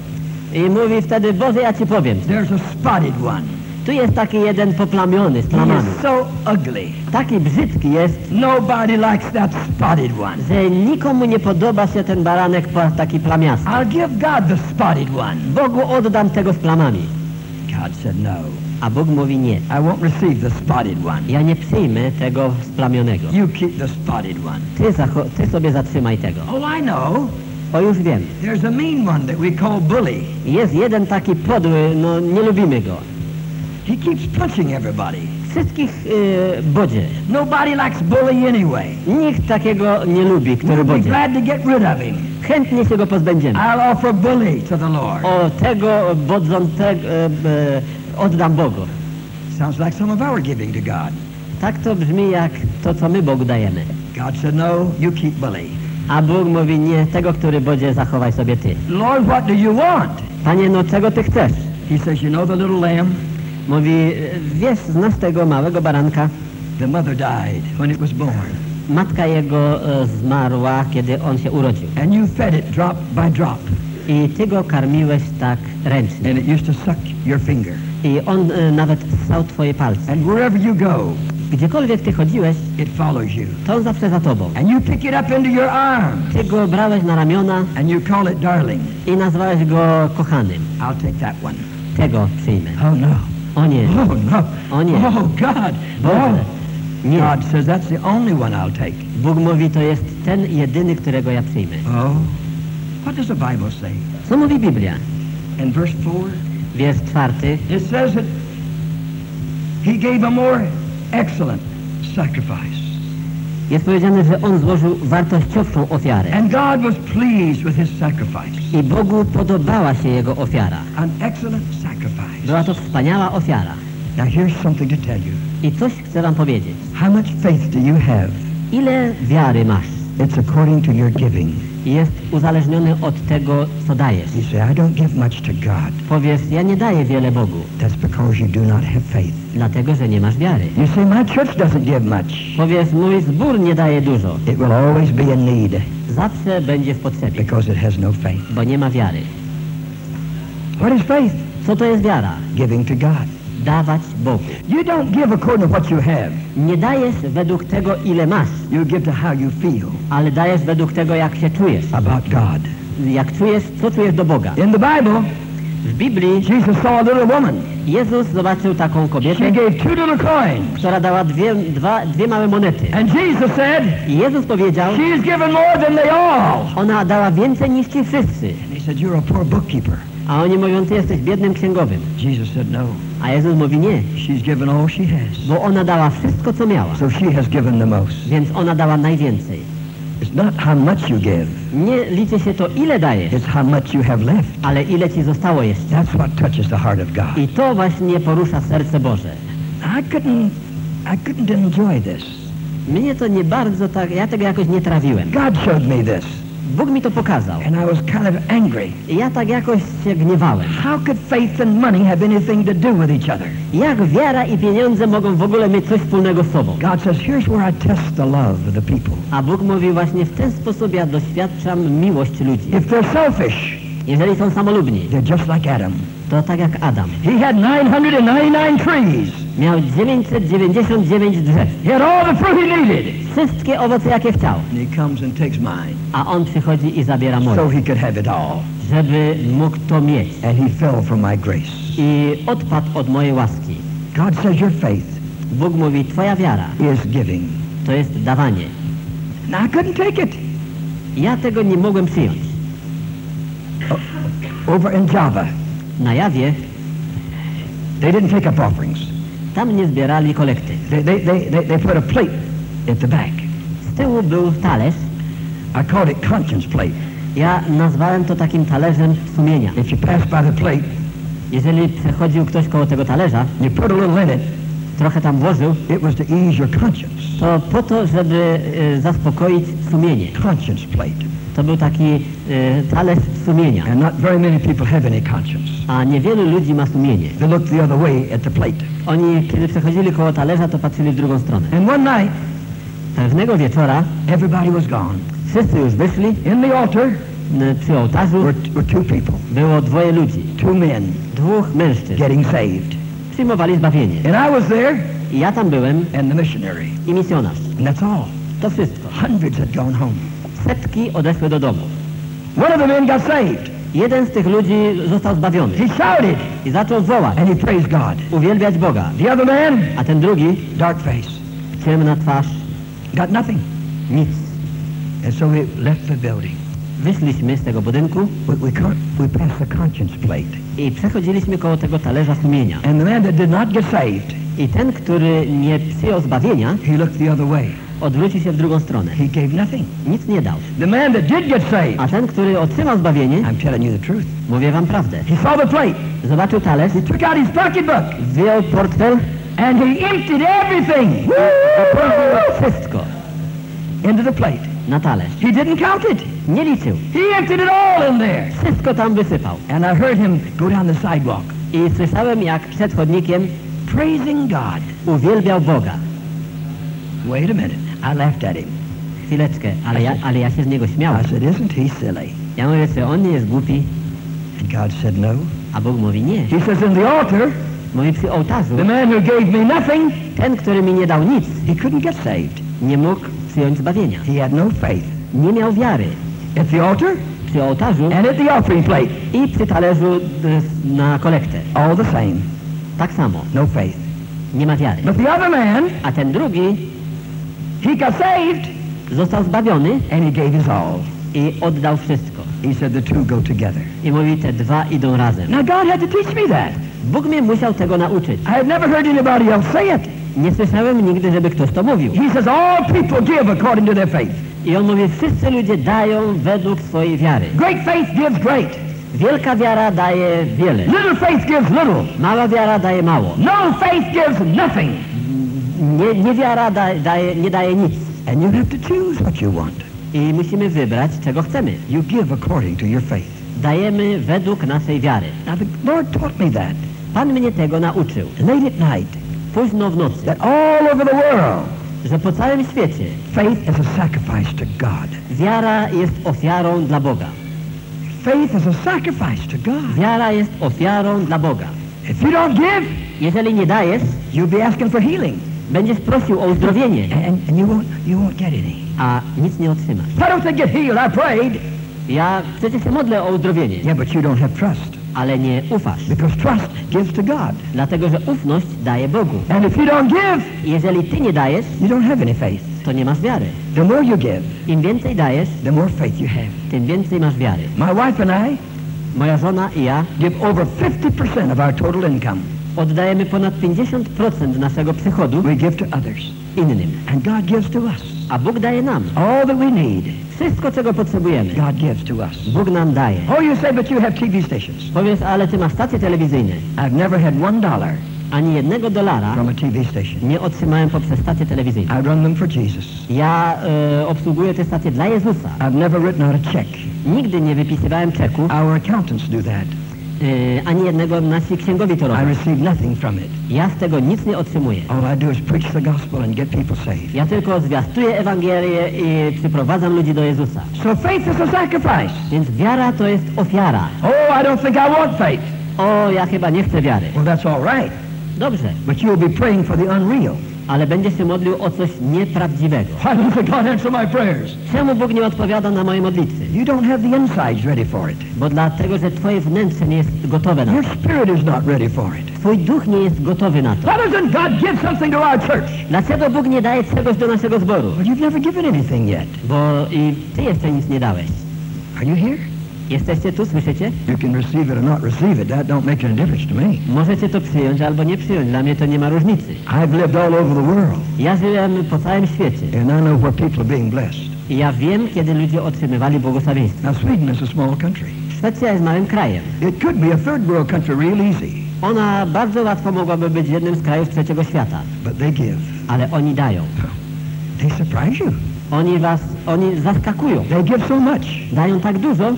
I mówi wtedy, Boże, ja ci powiem. There's a spotted one. Tu jest taki jeden poplamiony z He plamami. is so ugly. Taki brzydki jest, Nobody likes that spotted one. że nikomu nie podoba się ten baranek po- taki plamiasty. I'll give God the spotted one. Bogu oddam tego z plamami. God said, no. A Bóg mówi nie. I won't receive the spotted one. Ja nie przyjmę tego splamionego. You keep the spotted one. Ty, zacho- ty sobie zatrzymaj tego. Oh, I know. O, już wiem. There's a mean one that we call bully. Jest jeden taki podły, no nie lubimy go. He keeps punching everybody. Wszystkich yy, bodzie. Nobody likes bully anyway. Nikt takiego nie lubi, który We'll be bodzie. glad to get rid of him. Chętnie się go pozbędziemy. I'll offer bully to the Lord. O, tego bodzącego e, e, oddam Bogu. Sounds like some of our giving to God. Tak to brzmi jak to, co my Bogu dajemy. God said, no, you keep bully. A Bóg mówi, nie, tego, który bodzie, zachowaj sobie ty. Lord, what do you want? Panie, no czego ty chcesz? He says, you know the little lamb? Mówi, wiesz, znasz tego małego baranka? The mother died when it was born. Matka jego e, zmarła, kiedy on się urodził. And you fed it drop by drop. I ty go karmiłeś tak ręcznie. And it used to suck your finger. I on e, nawet ssał twoje palce. And wherever you go, Gdziekolwiek ty chodziłeś, it follows you. to on zawsze za tobą. And you pick it up into your arms. Ty go brałeś na ramiona And you call it darling. i nazwałeś go kochanym. I'll take that one. Tego przyjmę. Oh, no. O nie, Oh, no. O nie. Oh, God. Boże. Oh. Nie. God says that's the only one I'll take. Bóg mówi, to jest ten jedyny, którego ja przyjmę. Oh. What does the Bible say? Co mówi Biblia? In verse 4, Wiersz czwarty. it says that he gave a more excellent sacrifice. Jest powiedziane, że on złożył wartościowszą ofiarę. And God was pleased with his sacrifice. I Bogu podobała się jego ofiara. An excellent sacrifice. Była to wspaniała ofiara. Now here's something to tell you. I coś chcę wam powiedzieć. How much faith do you have? Ile wiary masz? It's according to your giving. Jest uzależniony od tego, co dajesz. You say, I don't give much to God. Powiesz, ja nie daję wiele Bogu, That's because you do not have faith. dlatego, że nie masz wiary. You say, my church doesn't give much. Powiesz, mój zbór nie daje dużo. It will always be in need Zawsze będzie w potrzebie, because it has no faith. bo nie ma wiary. What is faith? Co to jest wiara? Giving to God. Dawać Bogu. You don't give according to what you have. Nie dajesz według tego, ile masz, You give to how you feel ale dajesz według tego, jak się czujesz about God. jak czujesz, co czujesz do Boga. In the Bible, W Biblii Jesus saw a little woman. Jezus zobaczył taką She kobietę, gave two little coins. która dała dwie, dwa, dwie małe monety. And Jesus said, I Jezus powiedział, She's given more than they all. ona dała więcej niż ci wszyscy. And he said, You're a poor bookkeeper. A oni mówią, ty jesteś biednym księgowym. Jesus said, No. A Jezus mówi, nie, She's given all she has. bo ona dała wszystko, co miała. So she has given the most. Więc ona dała najwięcej. It's not how much you give, Nie liczy się to, ile dajesz, it's how much you have left. ale ile ci zostało jeszcze. That's what touches the heart of God. I to właśnie porusza serce Boże. I couldn't, I couldn't enjoy this. Mnie to nie bardzo tak, ja tego jakoś nie trawiłem. God showed me this, Bóg mi to pokazał. and I was kind of angry. I ja tak jakoś się gniewałem. How could faith and money have anything to do with each other? Jak wiara i pieniądze mogą w ogóle mieć coś wspólnego z sobą? God says, here's where I test the love of the people. A Bóg mówi właśnie w ten sposób ja doświadczam miłość ludzi. If they're selfish, Jeżeli są samolubni, they're just like Adam. to tak jak Adam. He had 999 trees. Miał 999 drzew. He had all the fruit he needed. Wszystkie owoce jakie chciał. And he comes and takes mine A on przychodzi i zabiera so moje. he could have it all. Żeby mógł to mieć. And he fell from my grace. I odpadł od mojej łaski. God says your faith Bóg mówi, twoja wiara is giving. to jest dawanie. And I couldn't take it. Ja tego nie mogłem przyjąć. Over in Java, Na jawie they didn't take up offerings. tam nie zbierali kolekty. They, they, they, they, they put a plate at the back. Z tyłu był talerz. I called it conscience plate. Ja nazwałem to takim talerzem sumienia. If you pass by the plate, Jeżeli przechodził ktoś koło tego talerza, you put a little in it, trochę tam włożył, it was to ease your conscience. to po to, żeby e, zaspokoić sumienie. Conscience plate. To był taki e, talerz sumienia. And not very many people have any conscience. A niewielu ludzi ma sumienie. They the other way at the plate. Oni, kiedy przechodzili koło talerza, to patrzyli w drugą stronę. And one night, Pewnego wieczora everybody was gone. wszyscy już wyszli. In the altar n- Przy ołtarzu were, were two people, było dwoje ludzi. two men Dwóch mężczyzn. getting saved. Przyjmowali zbawienie. And I was there I ja tam byłem and the missionary. i misjonarz. And that's all. To wszystko. Hundreds had gone home. Setki odeszły do domu. One of the men got saved. Jeden z tych ludzi został zbawiony He shouted i zaczął wołać, and he praised God. uwielbiać Boga. The other man, A ten drugi, dark face, ciemna twarz, got nothing. nic. And so we left the building. Wyszliśmy z tego budynku We, we, con- we passed the conscience plate. i przechodziliśmy koło tego talerza sumienia. And the man that did not get saved, I ten, który nie przyjął zbawienia, he looked the other way. odwrócił się w drugą stronę. He gave nothing. Nic nie dał. The man that did get saved, A ten, który otrzymał zbawienie, I'm telling you the truth. mówię wam prawdę, He saw the plate. zobaczył talerz, He took out his pocketbook wyjął portfel, and he emptied everything wszystko into the plate. na talerz. He didn't count it. Nie liczył. He emptied it all in there. Wszystko tam wysypał. And I heard him go down the sidewalk, I słyszałem, jak przed chodnikiem praising God. uwielbiał Boga. Wait a minute. I laughed at him. Chwileczkę, ale ja, ale ja się z niego śmiałem. I said, isn't he silly? Ja mówię, czy on nie jest głupi? And God said, no. A Bóg mówi, nie. He says, in the altar, Mówi przy ołtarzu, the man who gave me nothing, ten, który mi nie dał nic, he couldn't get saved. nie mógł przyjąć zbawienia. He had no faith. Nie miał wiary. At the altar Przy ołtarzu and at the offering plate, i przy talerzu y, na kolektę. all the same, Tak samo. no faith. Nie ma wiary. But the other man, A ten drugi he got saved został zbawiony and he gave his all. i oddał wszystko. He said the two go together. I mówi, te dwa idą razem. Now God had to teach me that. Bóg mnie musiał tego nauczyć. I had never heard anybody else say it. Nie słyszałem nigdy, żeby ktoś to mówił. He says all people give according to their faith. I on mówi, wszyscy ludzie dają według swojej wiary. Great faith gives great. Wielka wiara daje wiele. Little faith gives little. Mała wiara daje mało. No faith gives nothing. Nie, niewiara da, daje, nie daje nic. And you have to choose what you want. I musimy wybrać, czego chcemy. You give according to your faith. Dajemy według naszej wiary. Now the Lord taught me that Pan mnie tego nauczył. late at night, Późno w nocy, that all over the world, że po całym świecie faith is a sacrifice to God. wiara jest ofiarą dla Boga. Faith is a sacrifice to God. Wiara jest ofiarą dla Boga. If you don't give, Jeżeli nie dajesz, you'll be asking for healing, będziesz prosił o uzdrowienie, and, and you won't you won't get any. a nic nie otrzymasz. Why don't get healed? I prayed. Ja przecież się modlę o uzdrowienie, Yeah, but you don't have trust. Ale nie ufasz, Because trust gives to God. dlatego że ufność daje Bogu. And if you don't give, Jeżeli ty nie dajesz, you don't have any faith. to nie masz wiary. The more you give, Im więcej dajesz, the more faith you have. tym więcej masz wiary. My wife and I Moja żona i ja give over 50% of our total income. Oddajemy ponad 50% naszego przychodu We give to others. innym, And God gives to us. a Bóg daje nam. All that we need, Wszystko, czego potrzebujemy, God gives to us. Bóg nam daje. Oh, you say, but you have TV stations. Powiesz, ale ty masz stacje telewizyjne. I've never had one dollar Ani jednego dolara from a TV station. nie otrzymałem poprzez stacje telewizyjne. I run them for Jesus. Ja e, obsługuję te stacje dla Jezusa. I've never written out a check. Nigdy nie wypisywałem czeku, Our accountants do that. E, ani jednego nasi księgowi to I robią. receive nothing from it. Ja z tego nic nie otrzymuję. All I do is preach the gospel and get people saved. Ja tylko zwiastuję Ewangelię i przyprowadzam ludzi do Jezusa. So faith is a sacrifice. Więc wiara to jest ofiara. Oh, I don't think I want faith. O, ja chyba nie chcę wiary. Well, that's all right. Dobrze, But you'll be praying for the unreal. Ale będzie się modlił o coś nieprawdziwego. Why doesn't God answer my prayers? Czemu Bóg nie odpowiada na moje modlitwy? You don't have the insides ready for it. Bo dlatego, że twoje wnętrze nie jest gotowe na Your to. spirit is not ready for it. Twój duch nie jest gotowy na to. Why doesn't God give something to our church? Dlaczego Bóg nie daje czegoś do naszego zboru? Well, you've never given anything yet. Bo i ty jeszcze nic nie dałeś. Are you here? Jesteście tu, słyszycie? You can receive it or not receive it. That don't make any difference to me. Możecie to przyjąć albo nie przyjąć. Dla mnie to nie ma różnicy. I've lived all over the world, Ja żyłem po całym świecie and I know where people are being blessed. i ja wiem, kiedy ludzie otrzymywali błogosławieństwo. Now, Sweden is a small country. Szwecja jest małym krajem. It could be a third world country real easy, Ona bardzo łatwo mogłaby być jednym z krajów trzeciego świata, but they give. ale oni dają. They surprise you. Oni was, oni zaskakują. They give so much, Dają tak dużo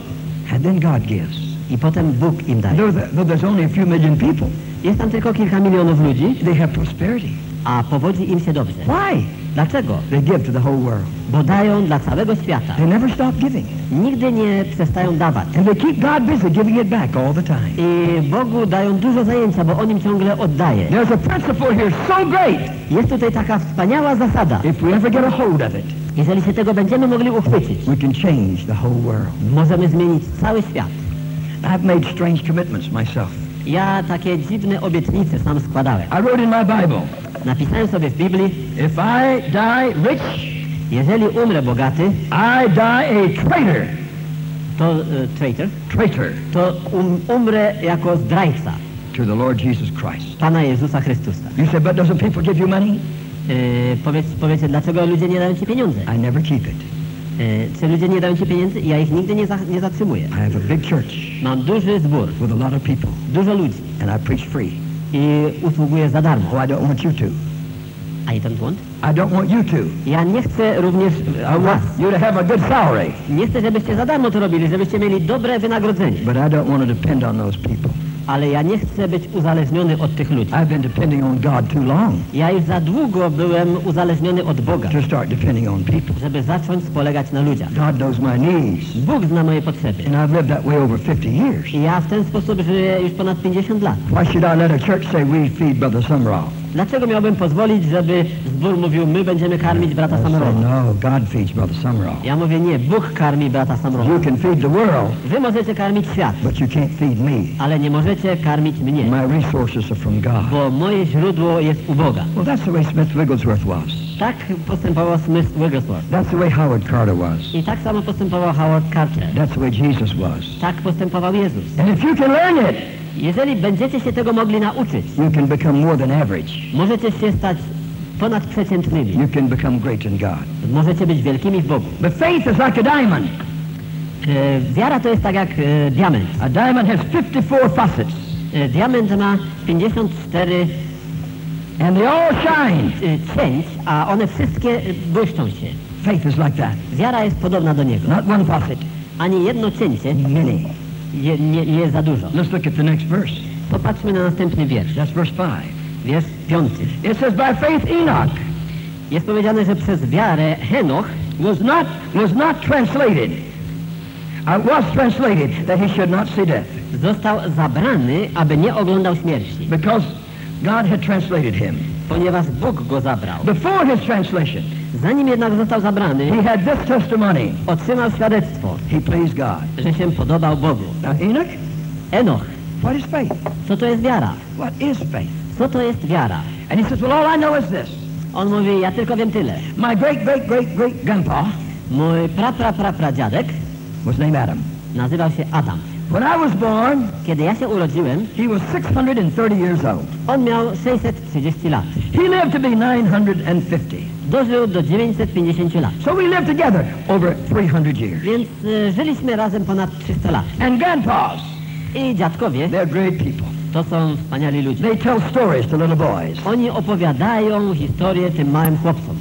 and then God gives. i potem Bóg im daje. Though, the, though there's only a few million people, Jest tam tylko kilka milionów ludzi, they have prosperity. a powodzi im się dobrze. Why? Dlaczego? They give to the whole world. Bo dają dla całego świata. They never stop giving. Nigdy nie przestają dawać. And they keep God busy giving it back all the time. I Bogu dają dużo zajęcia, bo On im ciągle oddaje. There's a principle here so great. Jest tutaj taka wspaniała zasada. If we ever get a hold of it, Jeżeli się tego będziemy mogli uchwycić, we can change the whole world. możemy zmienić cały świat. I've made strange commitments myself. Ja takie dziwne obietnice sam składałem. I wrote in my Bible, Napisałem sobie w Biblii, if I die rich, jeżeli umrę bogaty, I die a traitor. to e, traitor, Traitor to um, umrę jako zdrajca to the Lord Jesus Christ. Pana Jezusa Chrystusa. You said, but doesn't people give you money? E, powiedz, powiecie, dlaczego ludzie nie dają ci pieniądze? I never keep it. E, czy ludzie nie dają ci pieniędzy? Ja ich nigdy nie, za, nie zatrzymuję. I have a big church Mam duży zbór, with a lot of people, dużo ludzi and I preach free. i usługuję za darmo. Oh, I don't want you to. I don't want. I don't want you to. Ja nie chcę również I was. want you to have a good salary. Nie chcę, żebyście za darmo to robili, żebyście mieli dobre wynagrodzenie. But I don't want to depend on those people. Ale ja nie chcę być uzależniony od tych ludzi. I've been depending on God too long Ja już za długo byłem uzależniony od Boga, to start depending on people. żeby zacząć polegać na ludziach. God knows my needs. Bóg zna moje potrzeby. And I've lived that way over 50 years. I ja w ten sposób żyję już ponad 50 lat. Why should I let a church say we feed Brother Summerall? Dlaczego miałbym pozwolić, żeby zbór mówił, my będziemy karmić brata Samrowa? no, God feeds Brother Summerall. Ja mówię, nie, Bóg karmi brata Samrowa. You can feed the world, Wy możecie karmić świat, but you can't feed me. ale nie możecie karmić mnie, My resources are from God. bo moje źródło jest u Boga. Well, that's the way Smith Wigglesworth was. Tak postępował Smith Wigglesworth. That's the way Howard Carter was. I tak samo postępował Howard Carter. That's the way Jesus was. Tak postępował Jezus. And if you can learn it, Jeżeli będziecie się tego mogli nauczyć, you can become more than average. możecie się stać ponadprzeciętnymi. You can become great in God. Możecie być wielkimi w Bogu. But faith is like a diamond. E, wiara to jest tak jak e, diament. A diamond has 54 facets, E, diament ma 54 and they all shine. e, cięć, a one wszystkie e, błyszczą się. Faith is like that. Wiara jest podobna do niego. Not one facet, Ani jedno cięcie many. Je, nie, nie jest za dużo. Let's look at the next verse. Popatrzmy na następny wiersz. That's verse 5. Wiersz piąty. It says, by faith Enoch Jest powiedziane, że przez wiarę Henoch was not, was not translated. Uh, was translated that he should not see death. został zabrany, aby nie oglądał śmierci. Because God had translated him. Ponieważ Bóg go zabrał. Before his translation, Zanim jednak został zabrany, he had this testimony. otrzymał świadectwo, He pleased God. że się podobał Bogu. Now, Enoch, Enoch, what is faith? co to jest wiara? What is faith? Co to jest wiara? And he says, well, all I know is this. On mówi, ja tylko wiem tyle. My great, great, great, great grandpa Mój pra, pra, pra, pradziadek was named Adam. nazywał się Adam. When I was born, Kiedy ja się urodziłem, he was 630 years old. on miał 630 lat. He lived to be 950. Dożył do 950 lat. So we lived together over 300 years. Więc y, żyliśmy razem ponad 300 lat. And grandpas, I dziadkowie they're great people. to są wspaniali ludzie. They tell stories to little boys. Oni opowiadają historię tym małym chłopcom.